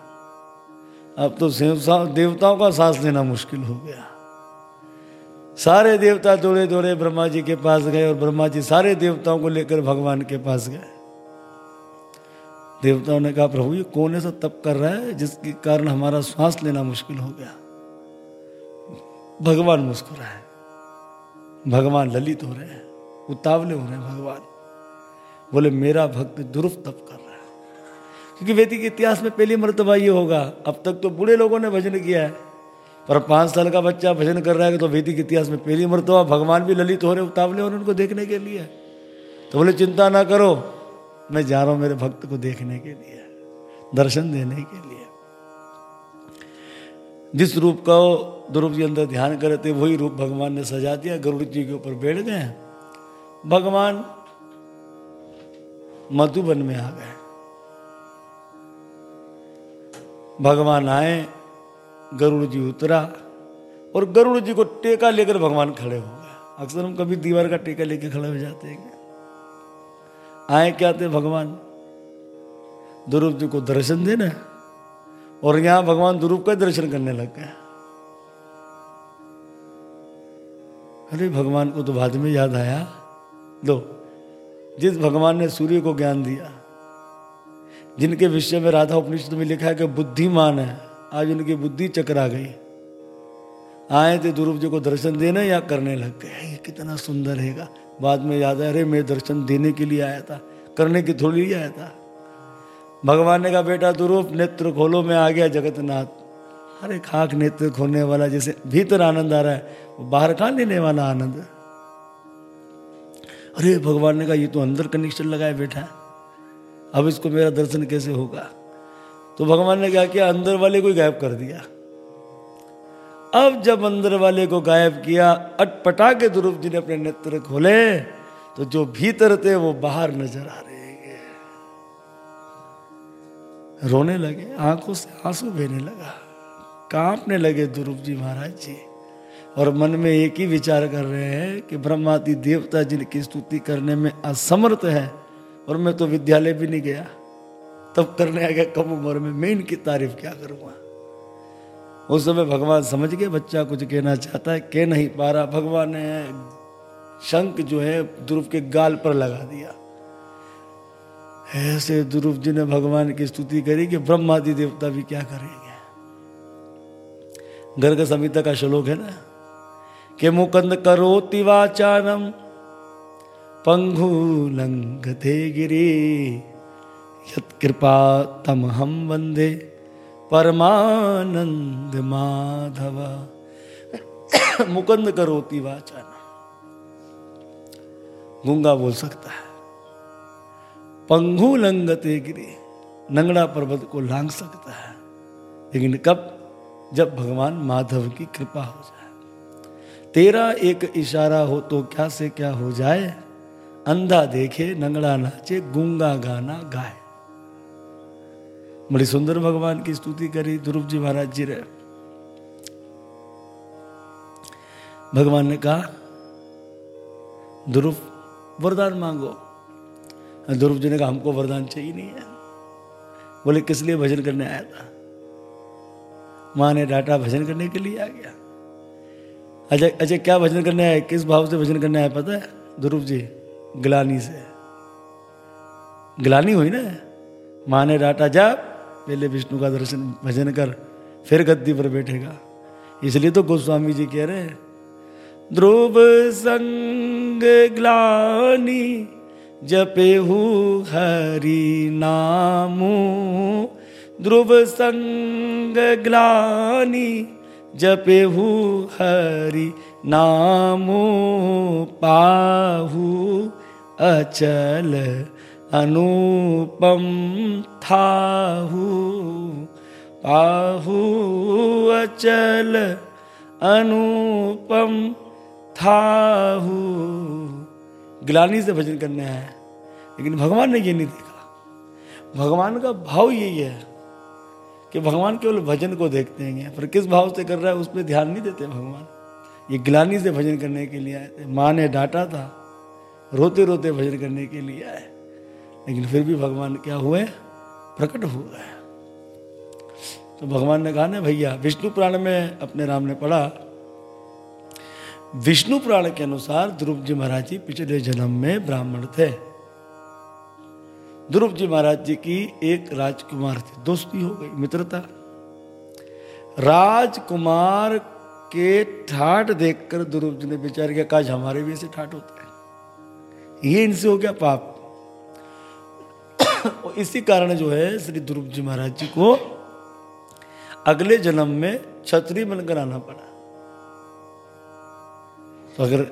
A: अब तो देवताओं का सांस लेना मुश्किल हो गया। सारे देवता दौड़े दौड़े ब्रह्मा जी के पास गए और ब्रह्मा जी सारे देवताओं को लेकर भगवान के पास गए। देवताओं ने कहा, प्रभु ये कौन ऐसा तप कर रहा है जिसके कारण हमारा सांस लेना मुश्किल हो गया? भगवान मुस्कुराए। भगवान ललित हो रहे हैं, उतावले हो रहे हैं भगवान। बोले, मेरा भक्त दुरुफ तप कर रहा है। क्योंकि वैदिक इतिहास में पहली मरतबा ये होगा, अब तक तो बूढ़े लोगों ने भजन किया है, पर पाँच साल का बच्चा भजन कर रहा है तो वैदिक इतिहास में पहली मरतबा भगवान भी ललित हो रहे उतावले हो रहे उनको देखने के लिए तो बोले, चिंता ना करो, मैं जा रहा हूँ मेरे भक्त को देखने के लिए, दर्शन देने के लिए। जिस रूप का ध्रुव जी अंदर ध्यान करे थे, वही रूप भगवान ने सजा दिया, गरुड़ जी के ऊपर बैठ गए। भगवान मधुबन में आ गए। भगवान आए, गरुड़ जी उतरा और गरुड़ जी को टेका लेकर भगवान खड़े हो गए। अक्सर हम कभी दीवार का टेका लेकर खड़े हो जाते हैं। आए क्या थे भगवान? ध्रुव जी को दर्शन देना और यहाँ भगवान ध्रुव का दर्शन करने लग गए। अरे भगवान को तो बाद में याद आया। दो जिस भगवान ने सूर्य को ज्ञान दिया, जिनके विषय में राधा उपनिषद में लिखा है कि बुद्धिमान है, आज उनकी बुद्धि चकरा गई। आए थे ध्रुव जी को दर्शन देने या करने लग गए? ये कितना सुंदर है बाद में याद है अरे मैं दर्शन देने के लिए आया था, करने की थोड़ी आया था। भगवान ने कहा, बेटा दुरूप नेत्र खोलो, में आ गया जगतनाथ। अरे खाक नेत्र खोने वाला जैसे भीतर आनंद आ रहा है, वो बाहर कहाँ लेने वाला आनंद? अरे भगवान ने कहा, ये तो अंदर कनेक्शन लगाए बैठा है। अब इसको मेरा दर्शन कैसे होगा? तो भगवान ने क्या किया अंदर वाले को गायब कर दिया। अब जब अंदर वाले को गायब किया अटपटा के दुरूप जी ने अपने नेत्र खोले तो जो भीतर थे, वो बाहर नज़र आ रहे हैं। रोने लगे, आँखों से आँसू बहने लगा। कांपने लगे दुरूप जी महाराज जी। और मन में एक ही विचार कर रहे हैं कि ब्रह्मादि देवता जिनकी स्तुति करने में असमर्थ है, और मैं तो विद्यालय भी नहीं गया। तब करने आ गया कम उम्र में मैं इनकी तारीफ़ क्या करूँगा? उस समय भगवान समझ गए, बच्चा कुछ कहना चाहता है, कह नहीं पा रहा। भगवान ने शंख जो है ध्रुव के गाल पर लगा दिया। ऐसे ध्रुव जी ने भगवान की स्तुति करी कि ब्रह्मादि देवता भी क्या करेंगे? गर्ग संहिता का श्लोक है ना? कि मुकंद करोति वाचानम पंगुलंगते गिरी, यत कृपा तम हम वंदे परमानंद माधव। मुकंद करोति वाचानम गूँगा बोल सकता है। पंगु लंगते गिरी, नंगड़ा पर्वत को लांग सकता है। लेकिन कब? जब भगवान माधव की कृपा हो जाए। तेरा एक इशारा हो तो क्या से क्या हो जाए? अंधा देखे, नंगड़ा नाचे, गूँगा गाना गाए। बड़ी सुंदर भगवान की स्तुति करी, ध्रुव जी महाराज जी रहे। भगवान ने कहा, ध्रुव, वरदान मांगो। ध्रुव जी ने कहा, हमको वरदान चाहिए नहीं है। बोले, किस लिए भजन करने आया था? माँ ने डांटा भजन करने के लिए आ गया। अजय अजय क्या भजन करने आए किस भाव से भजन करने आए पता है? ध्रुव जी, गिलानी से। गिलानी हुई ना? माँ ने डांटा, जा, पहले विष्णु का दर्शन, भजन कर, फिर गद्दी पर बैठेगा। इसलिए तो गोस्वामी जी कह रहे हैं, ध्रुव संग ग्लानी, जपे हु हरि नामू ध्रुव संग ग्लानी जपेहु हरि नामो पाहु अचल अनुपम थाहु। पाहु अचल अनुपम थाहु। ग्लानी से भजन करने आया लेकिन भगवान ने ये नहीं देखा। भगवान का भाव यही है। कि भगवान केवल भजन को देखते हैं पर किस भाव से कर रहा है उस पर ध्यान नहीं देते भगवान। ये गिलानी से भजन करने के लिए आए थे। माँ ने डांटा था रोते रोते भजन करने के लिए आए। लेकिन फिर भी भगवान क्या हुए? प्रकट हो गए। तो भगवान ने कहा ना भैया, विष्णु पुराण में अपने राम ने पढ़ा, विष्णु पुराण के अनुसार ध्रुव जी महाराज जी पिछले जन्म में ब्राह्मण थे। ध्रुव जी महाराज जी की एक राजकुमार थी, दोस्ती हो गई, मित्रता। राजकुमार के ठाट देखकर ध्रुव जी ने विचार किया काज हमारे भी ऐसे ठाट होते। हैं ये इनसे हो गया पाप। और इसी कारण जो है, श्री ध्रुव जी महाराज जी को अगले जन्म में छतरी बनकर आना पड़ा। तो अगर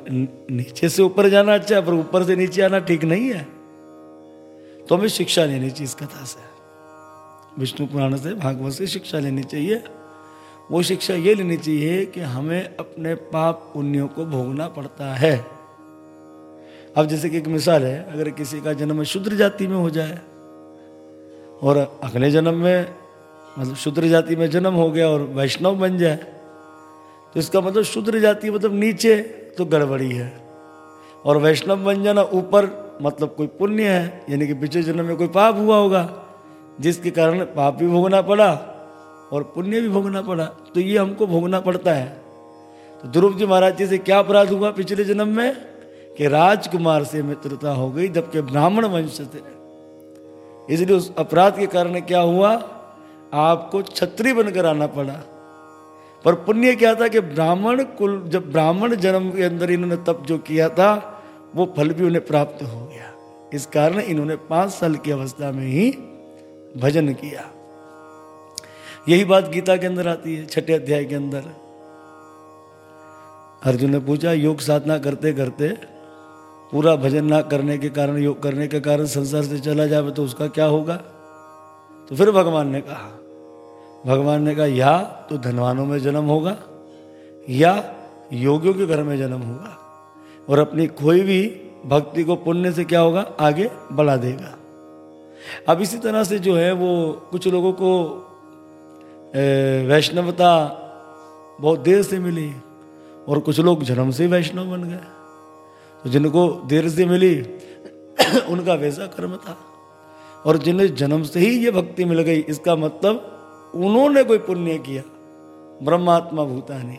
A: नीचे से ऊपर जाना अच्छा पर ऊपर से नीचे आना ठीक नहीं है। तो हमें शिक्षा लेनी चाहिए इस कथा से। विष्णु पुराण से भागवत से शिक्षा लेनी चाहिए। वो शिक्षा ये लेनी चाहिए कि हमें अपने पाप पुण्यों को भोगना पड़ता है। अब जैसे कि एक मिसाल है, अगर किसी का जन्म शुद्र जाति में हो जाए, और अगले जन्म में मतलब शुद्र जाति में जन्म हो गया और वैष्णव बन जाए तो इसका मतलब शुद्र जाति मतलब नीचे तो गड़बड़ी है, और वैष्णव बन जाना ऊपर मतलब कोई पुण्य है, यानी कि पिछले जन्म में कोई पाप हुआ होगा, जिसके कारण पाप भी भोगना पड़ा और पुण्य भी भोगना पड़ा तो ये हमको भोगना पड़ता है। तो ध्रुव जी महाराज जी से क्या अपराध हुआ पिछले जन्म में? कि राजकुमार से मित्रता हो गई, जबकि ब्राह्मण वंश थे इसलिए उस अपराध के कारण क्या हुआ? आपको छत्री बनकर आना पड़ा। पर पुण्य क्या था कि ब्राह्मण कुल, जब ब्राह्मण जन्म के अंदर इन्होंने तप जो किया था वो फल भी उन्हें प्राप्त हो गया। इस कारण इन्होंने पाँच साल की अवस्था में ही भजन किया। यही बात गीता के अंदर आती है, छठे अध्याय के अंदर। अर्जुन ने पूछा, योग साधना करते करते पूरा भजन ना करने के कारण, योग करने के कारण संसार से चला जाए तो उसका क्या होगा? तो फिर भगवान ने कहा, भगवान ने कहा, या तो धनवानों में जन्म होगा, या योगियों के घर में जन्म होगा। और अपनी कोई भी भक्ति को पुण्य से क्या होगा? आगे बढ़ा देगा। अब इसी तरह से जो है वो कुछ लोगों को वैष्णवता बहुत देर से मिली और कुछ लोग जन्म से वैष्णव बन गए। तो जिनको देर से मिली, उनका वैसा कर्म था। और जिन्हें जन्म से ही ये भक्ति मिल गई, इसका मतलब उन्होंने कोई पुण्य किया। ब्रह्मात्मा भूता भूतानी।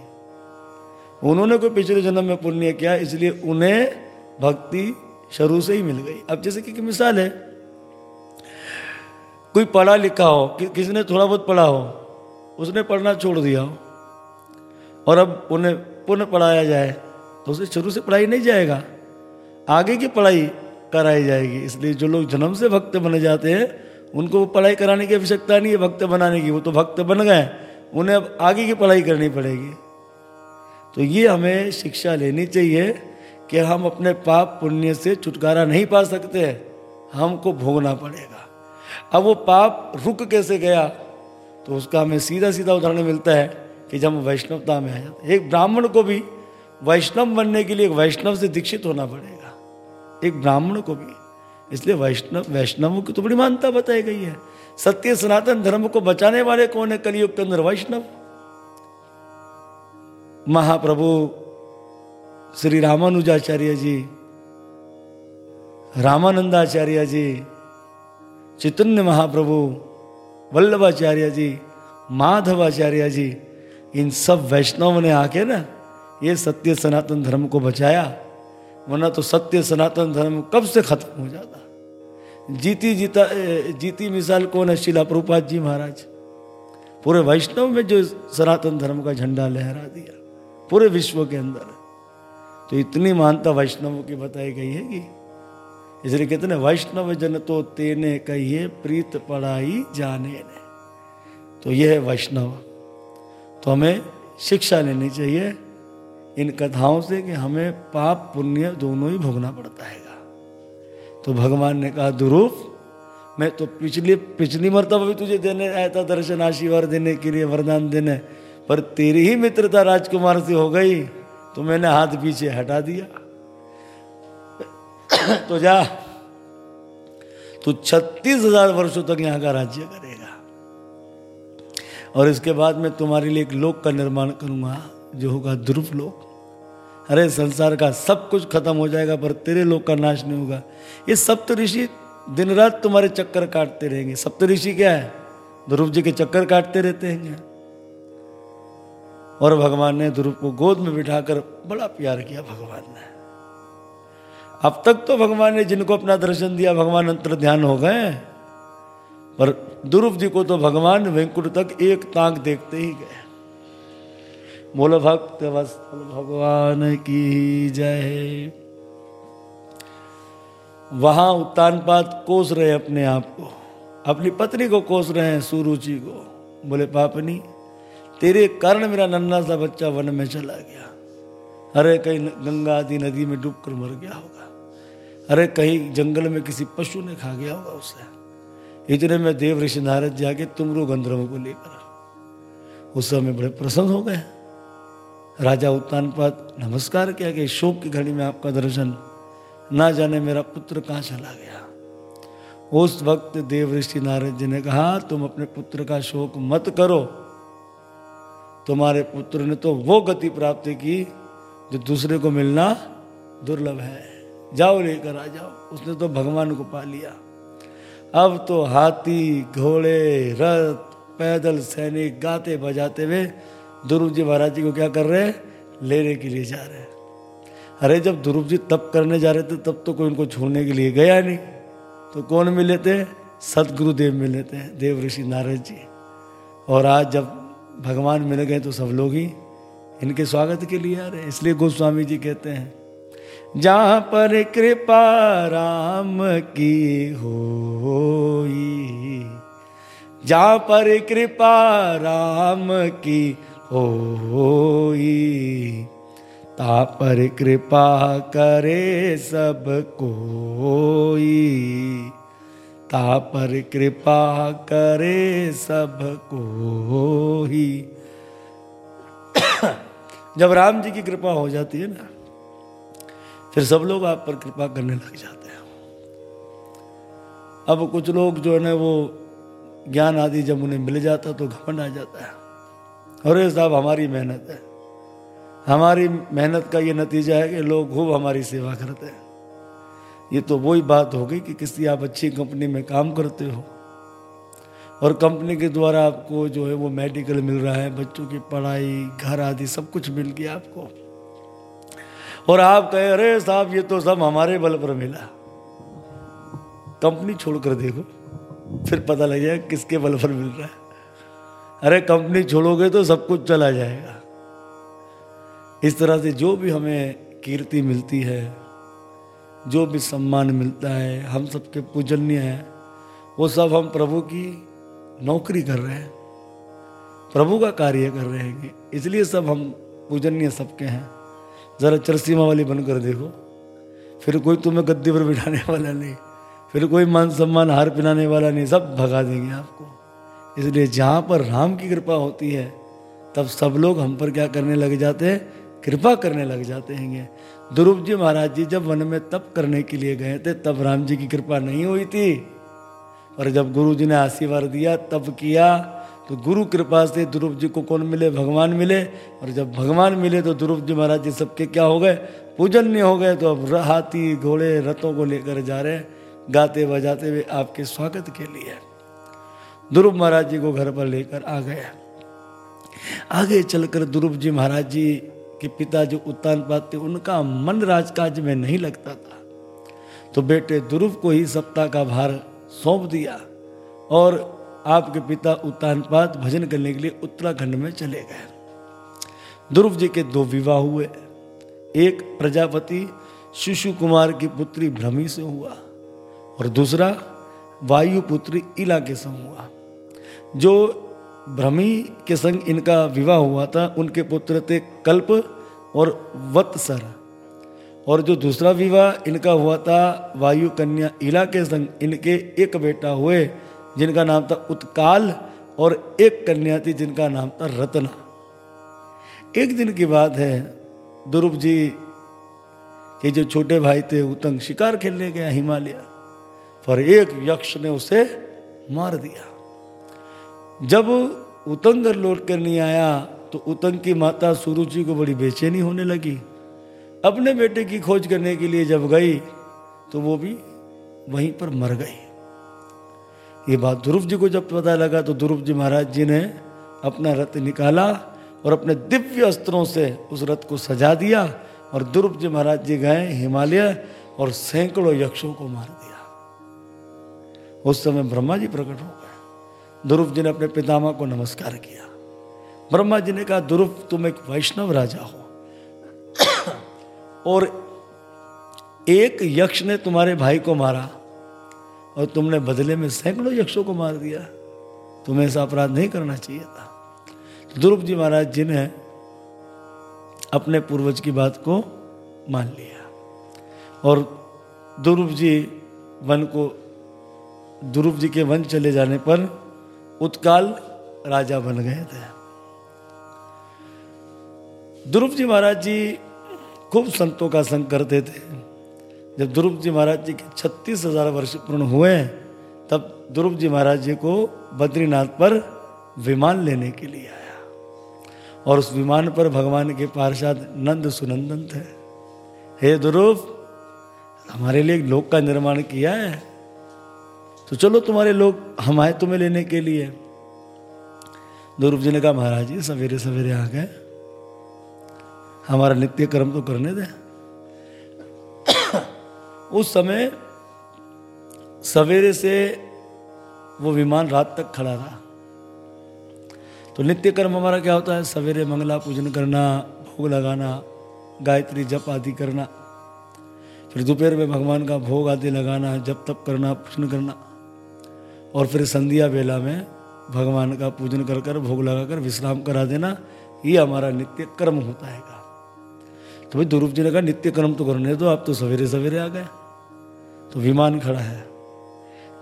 A: उन्होंने कोई पिछले जन्म में पुण्य किया इसलिए उन्हें भक्ति शुरू से ही मिल गई। अब जैसे कि, मिसाल है। कोई पढ़ा लिखा हो कि, किसी ने थोड़ा बहुत पढ़ा हो उसने पढ़ना छोड़ दिया हो और अब उन्हें पुनः पढ़ाया जाए तो उसे शुरू से पढ़ाई नहीं जाएगा। आगे की पढ़ाई कराई जाएगी इसलिए जो लोग जन्म से भक्त बने जाते हैं उनको वो पढ़ाई कराने की आवश्यकता नहीं है भक्त बनाने की। वो तो भक्त बन गए उन्हें अब आगे की पढ़ाई करनी पड़ेगी। तो ये हमें शिक्षा लेनी चाहिए कि हम अपने पाप पुण्य से छुटकारा नहीं पा सकते, हमको भोगना पड़ेगा। अब वो पाप रुक कैसे गया? तो उसका हमें सीधा सीधा उदाहरण मिलता है कि जब हम वैष्णवता में आ जाते एक ब्राह्मण को भी वैष्णव बनने के लिए एक वैष्णव से दीक्षित होना पड़ेगा। एक ब्राह्मण को भी। इसलिए वैष्णव, वैष्णवों की तो बड़ी मानता बताई गई है। सत्य सनातन धर्म को बचाने वाले कौन है कलयुग के अंदर? वैष्णव। महाप्रभु श्री रामानुजाचार्य जी, रामानंदाचार्य जी, चैतन्य महाप्रभु, वल्लभाचार्य जी, माधवाचार्य जी, इन सब वैष्णव ने आके ना ये सत्य सनातन धर्म को बचाया, वरना तो सत्य सनातन धर्म कब से खत्म हो जाता? जीती जीता जीती मिसाल कौन है शिला प्रभुपाद जी महाराज? पूरे वैष्णव में जो सनातन धर्म का झंडा लहरा दिया। पूरे विश्व के अंदर। तो इतनी मानता वैष्णव की बताई गई है कि इसलिए कहते ना, वैष्णव जन तो तेने कहिए, प्रीत पढ़ाई जाने ने। तो यह है वैष्णव। तो हमें शिक्षा लेनी चाहिए इन कथाओं से कि हमें पाप, पुण्य दोनों ही भोगना पड़ता है तो भगवान ने कहा, दुरूप, मैं तो पिछली पिछली मरतब भी तुझे देने आया था दर्शन आशीर्वाद देने के लिए, वरदान देने। पर तेरी ही मित्रता राजकुमार से हो गई तो मैंने हाथ पीछे हटा दिया। तो जा, तू छत्तीस हज़ार वर्षों तक यहाँ का राज्य करेगा। और इसके बाद मैं तुम्हारे लिए एक लोक का निर्माण करूँगा, जो होगा ध्रुव लोक। अरे, संसार का सब कुछ खत्म हो जाएगा, पर तेरे लोक का नाश नहीं होगा। ये सप्त ऋषि दिन रात तुम्हारे चक्कर काटते रहेंगे। सप्त ऋषि क्या है? ध्रुव जी के चक्कर काटते रहते हैं। और भगवान ने ध्रुव को गोद में बिठाकर बड़ा प्यार किया भगवान ने। अब तक तो भगवान ने जिनको अपना दर्शन दिया, भगवान अंतर ध्यान हो गए। पर ध्रुव जी को तो भगवान वेंकुट तक एक ताक देखते ही गए। बोलो, भक्त वस्तल भगवान की जय। वहाँ उत्तानपात कोस रहे अपने आप को। अपनी पत्नी को कोस रहे हैं सुरुचि को। बोले, पापनी तेरे कारण मेरा नन्ना सा बच्चा वन में चला गया। अरे कहीं गंगा आदि नदी में डूब कर मर गया होगा। अरे कहीं जंगल में किसी पशु ने खा गया होगा उसे। इतने में देव ऋषि नारद जाके तुमरो गंधर्व को लेकर उस समय बड़े प्रसन्न हो गए। राजा उत्तानपात नमस्कार किया कि शोक की घड़ी में आपका दर्शन। ना जाने मेरा पुत्र कहाँ चला गया। उस वक्त देव ऋषि नारद जी ने कहा, तुम अपने पुत्र का शोक मत करो। तुम्हारे पुत्र ने तो वो गति प्राप्त की जो दूसरे को मिलना दुर्लभ है। जाओ लेकर आ जाओ। उसने तो भगवान को पा लिया। अब तो हाथी, घोड़े, रथ, पैदल सैनिक गाते बजाते हुए ध्रुव जी महाराज जी को क्या कर रहे लेने के लिए जा रहे अरे जब ध्रुव जी तप करने जा रहे थे, तब तो कोई उनको छोड़ने के लिए गया नहीं। तो कौन मिले थे सदगुरुदेव मिले थे देव ऋषि नारद जी। और आज जब भगवान मिल गए तो सब लोग ही इनके स्वागत के लिए आ रहे हैं। इसलिए गोस्वामी जी कहते हैं, जहाँ पर कृपा राम की हो जहाँ पर कृपा राम की होई, ता पर कृपा करे सब कोई। ता पर कृपा करे सबको ही। जब राम जी की कृपा हो जाती है ना, फिर सब लोग आप पर कृपा करने लग जाते हैं। अब कुछ लोग जो है ना, वो ज्ञान आदि जब उन्हें मिल जाता तो घमंड आ जाता है। अरे साहब हमारी मेहनत है। हमारी मेहनत का ये नतीजा है कि लोग खूब हमारी सेवा करते हैं। ये तो वही बात हो गई कि किसी आप अच्छी कंपनी में काम करते हो। और कंपनी के द्वारा आपको जो है वो मेडिकल मिल रहा है, बच्चों की पढ़ाई, घर आदि सब कुछ मिल गया आपको। और आप कहे, अरे साहब, ये तो सब हमारे बल पर मिला। कंपनी छोड़कर देखो, फिर पता लग जाएगा किसके बल पर मिल रहा है। अरे कंपनी छोड़ोगे तो सब कुछ चला जाएगा। इस तरह से जो भी हमें कीर्ति मिलती है जो भी सम्मान मिलता है, हम सबके पूजनीय है, वो सब हम प्रभु की नौकरी कर रहे हैं, प्रभु का कार्य कर रहे हैं। इसलिए सब हम पूजनीय सबके हैं। ज़रा चरसीमा वाली बनकर देखो। फिर कोई तुम्हें गद्दी पर बिठाने वाला नहीं, फिर कोई मान सम्मान हार पिलाने वाला नहीं, सब भगा देंगे आपको। इसलिए जहाँ पर राम की कृपा होती है, तब सब लोग हम पर क्या करने लग जाते हैं? कृपा करने लग जाते हैं। ध्रुव जी महाराज जी जब वन में तप करने के लिए गए थे, तब राम जी की कृपा नहीं हुई थी। और जब गुरु जी ने आशीर्वाद दिया तब किया तो गुरु कृपा से ध्रुव जी को कौन मिले? भगवान मिले। और जब भगवान मिले तो ध्रुव जी महाराज जी सबके क्या हो गए? पूजन नहीं हो गए तो अब हाथी, घोड़े, रथों को लेकर जा रहे गाते बजाते हुए आपके स्वागत के लिए। ध्रुव महाराज जी को घर पर लेकर आ गए। आगे चलकर ध्रुव जी महाराज जी के पिता जो उत्तान पाते, उनका मन राजकाज में नहीं लगता था। तो बेटे ध्रुव को ही सप्ताह का भार सौंप दिया और आपके पिता उत्तानपात भजन करने के लिए उत्तराखंड में चले गए। ध्रुव जी के दो विवाह हुए। एक प्रजापति शिशु कुमार की पुत्री भ्रमी से हुआ और दूसरा वायु पुत्री इला के संग हुआ, जो भ्रमी के संग इनका विवाह हुआ था, उनके पुत्र थे कल्प और वत्सर। और जो दूसरा विवाह इनका हुआ था, वायु कन्या इला के संग इनके एक बेटा हुए, जिनका नाम था उत्काल, और एक कन्या थी जिनका नाम था रत्ना। एक दिन की बात है दुर्भ जी, के जो छोटे भाई थे, उतंग शिकार खेलने गया हिमालय। पर एक यक्ष ने उसे मार दिया। जब उतंग लौट कर नहीं आया तो उतंग की माता सुरुचि को बड़ी बेचैनी होने लगी। अपने बेटे की खोज करने के लिए जब गई तो वो भी वहीं पर मर गई। ये बात ध्रुव जी को जब पता लगा तो ध्रुव जी महाराज जी ने अपना रथ निकाला और अपने दिव्य अस्त्रों से उस रथ को सजा दिया और ध्रुव जी महाराज जी गए हिमालय और सैकड़ों यक्षों को मार दिया। उस समय ब्रह्मा जी प्रकट हो गए। ध्रुव जी ने अपने पितामह को नमस्कार किया। ब्रह्मा जी ने कहा ध्रुव तुम एक वैष्णव राजा हो। और एक यक्ष ने तुम्हारे भाई को मारा और तुमने बदले में सैकड़ों यक्षों को मार दिया। तुम्हें ऐसा अपराध नहीं करना चाहिए था। तो ध्रुव जी महाराज जी ने अपने पूर्वज की बात को मान लिया। और ध्रुव जी वन को ध्रुव जी के वन चले जाने पर उत्काल राजा बन गए थे। ध्रुव जी महाराज जी खूब संतों का संग करते थे। जब ध्रुव जी महाराज जी के छत्तीस हज़ार वर्ष पूर्ण हुए, तब ध्रुव जी महाराज जी को बद्रीनाथ पर विमान लेने के लिए आया। और उस विमान पर भगवान के पार्षद नंद सुनंदन थे। हे ध्रुव हमारे लिए लोक का निर्माण किया है। तो चलो तुम्हारे लोग, हम आए तुम्हें लेने के लिए। ध्रुव जी ने कहा, महाराज जी, सवेरे सवेरे आ गए। हमारा नित्य कर्म तो करने दे। उस समय सवेरे से वो विमान रात तक खड़ा रहा तो नित्य कर्म हमारा क्या होता है? सवेरे मंगला पूजन करना, भोग लगाना, गायत्री जप आदि करना। फिर दोपहर में भगवान का भोग आदि लगाना, जप तप करना पूजन करना। और फिर संध्या बेला में भगवान का पूजन कर कर, भोग लगाकर विश्राम करा देना, ये हमारा नित्य कर्म होता है तो भाई ध्रुव जी ने कहा, नित्य कर्म तो करने दो, आप तो सवेरे सवेरे आ गए। तो विमान खड़ा है।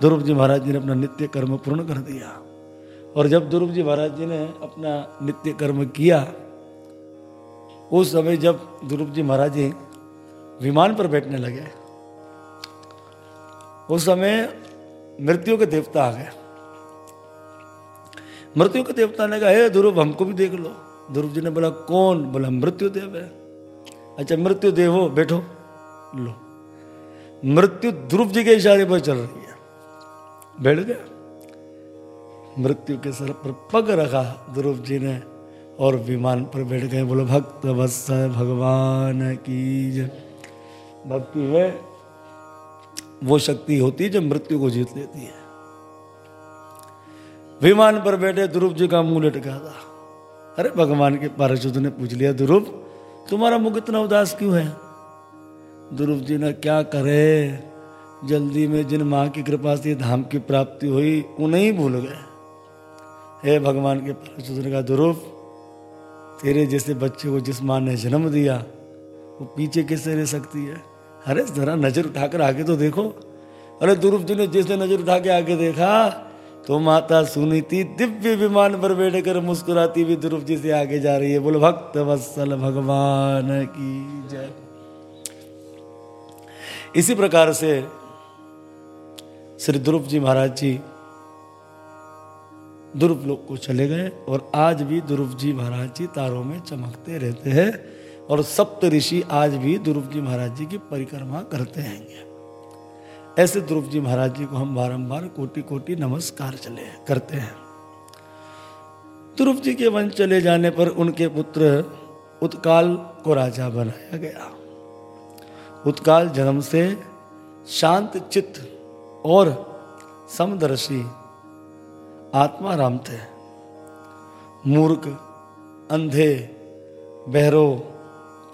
A: ध्रुव जी महाराज जी ने अपना नित्य कर्म पूर्ण कर दिया। और जब ध्रुव जी महाराज जी ने अपना नित्य कर्म किया, उस समय जब ध्रुव जी महाराज जी विमान पर बैठने लगे, उस समय मृत्यु के देवता आ गए। मृत्यु के देवता ने कहा हे ध्रुव, हमको भी देख लो। ध्रुव जी ने बोला, कौन? बोला, मृत्यु देव है। अच्छा मृत्यु देव हो, बैठो, लो। मृत्यु ध्रुव जी के इशारे पर चल रही है। बैठ गया मृत्यु के सर पर पग रखा ध्रुव जी ने और विमान पर बैठ गए। बोलो, भक्त वत्स भगवान की भक्ति में वो शक्ति होती है जो मृत्यु को जीत लेती है। विमान पर बैठे ध्रुव जी का मुँह लटका था। अरे, भगवान के पार्षद ने पूछ लिया, ध्रुव, तुम्हारा मुख इतना उदास क्यों है? ध्रुव जी ने, क्या करे? जल्दी में जिन माँ की कृपा से धाम की प्राप्ति हुई, उन्हें भूल गए। हे भगवान के पार्षद ने कहा, ध्रुव, तेरे जैसे बच्चे को जिस माँ ने जन्म दिया, वो पीछे कैसे रह सकती है? अरे जरा नज़र उठाकर आगे तो देखो। अरे ध्रुव जी ने जैसे नज़र उठा के आगे देखा तो माता सुनी थी दिव्य विमान पर बैठ कर मुस्कुराती हुई ध्रुव जी से आगे जा रही है। बोलो, भक्त वत्सल भगवान की जय। इसी प्रकार से श्री ध्रुव जी महाराज जी ध्रुव लोग को चले गए और आज भी ध्रुव जी महाराज जी तारों में चमकते रहते हैं। और सप्त ऋषि आज भी ध्रुव जी महाराज जी की परिक्रमा करते हैं ऐसे ध्रुव जी महाराज जी को हम बारंबार कोटि कोटि नमस्कार चले, करते हैं। ध्रुव जी के वंश चले जाने पर उनके पुत्र उत्काल को राजा बनाया गया। उत्काल जन्म से शांत चित्त और समदर्शी आत्मा राम थे। मूर्ख, अंधे, बहरो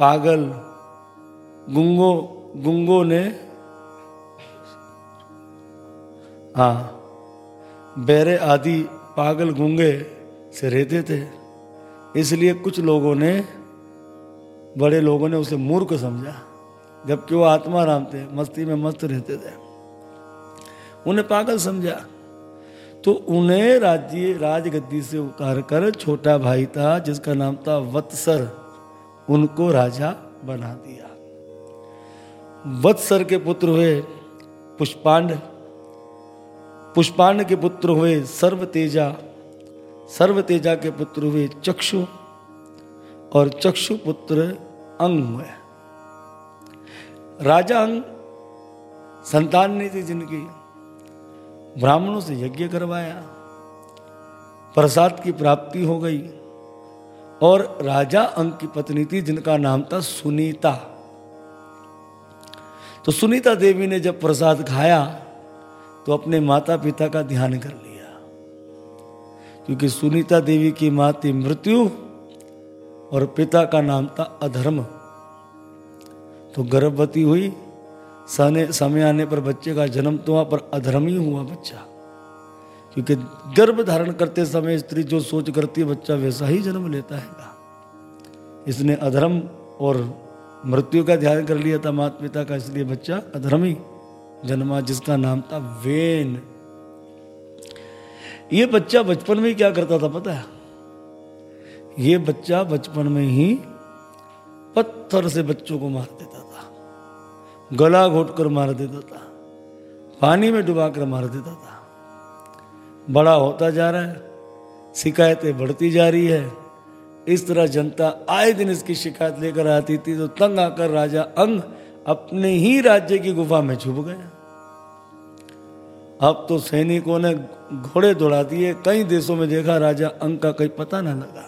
A: पागल गुंगो गुंगो ने हाँ बेरे आदि पागल गुंगे से रहते थे। इसलिए कुछ लोगों ने, बड़े लोगों ने उसे मूर्ख समझा, जबकि वो आत्मा राम थे, मस्ती में मस्त रहते थे। उन्हें पागल समझा। तो उन्हें राज्य, राजगद्दी से उतार कर छोटा भाई था, जिसका नाम था वत्सर। उनको राजा बना दिया। वत्सर के पुत्र हुए पुष्पांड। पुष्पांड के पुत्र हुए सर्वतेजा। सर्वतेजा के पुत्र हुए चक्षु। और चक्षु पुत्र अंग हुए। राजा अंग संतान नहीं थी जिनकी। ब्राह्मणों से यज्ञ करवाया। प्रसाद की प्राप्ति हो गई। और राजा अंक की पत्नी थी, जिनका नाम था सुनीता। तो सुनीता देवी ने जब प्रसाद खाया तो अपने माता पिता का ध्यान कर लिया। क्योंकि सुनीता देवी की माँ थी मृत्यु, और पिता का नाम था अधर्म। तो गर्भवती हुई समय आने पर बच्चे का जन्म तो हुआ पर अधर्म ही हुआ बच्चा। क्योंकि गर्भ धारण करते समय स्त्री जो सोच करती है, बच्चा वैसा ही जन्म लेता है। इसने अधर्म और मृत्यु का ध्यान कर लिया था माता पिता का, इसलिए बच्चा अधर्म जन्मा, जिसका नाम था वेन। ये बच्चा बचपन में क्या करता था पता है? ये बच्चा बचपन में ही पत्थर से बच्चों को मार देता था। गला घोट कर मार देता था। पानी में डुबा कर मार देता था। बड़ा होता जा रहा है, शिकायतें बढ़ती जा रही है। इस तरह जनता आए दिन इसकी शिकायत लेकर आती थी तो तंग आकर राजा अंग अपने ही राज्य की गुफा में छुप गए अब तो सैनिकों ने घोड़े दौड़ा दिए, कई देशों में देखा राजा अंग का कहीं पता ना लगा।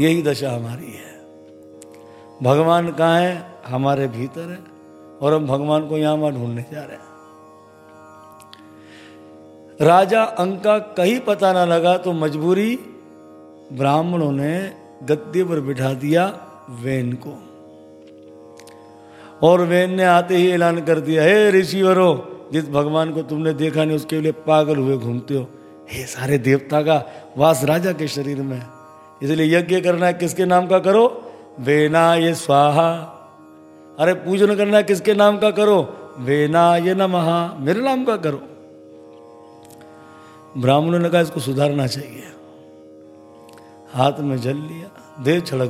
A: यही दशा हमारी है। भगवान कहाँ है? हमारे भीतर है और हम भगवान को यहाँ वहाँ ढूँढने जा रहे हैं। राजा अंक का कहीं पता ना लगा तो मजबूरी ब्राह्मणों ने गद्दे पर बिठा दिया वेन को। और वेन ने आते ही ऐलान कर दिया, हे ऋषिवरों, जिस भगवान को तुमने देखा नहीं, उसके लिए पागल हुए घूमते हो। हे सारे देवता का वास राजा के शरीर में इसलिए यज्ञ करना है, किसके नाम का करो? वेना ये स्वाहा। अरे पूजन करना है, किसके नाम का करो? वेना ये नमहा मेरे नाम का करो। ब्राह्मणों ने कहा इसको सुधारना चाहिए। हाथ में जल लिया देह छड़क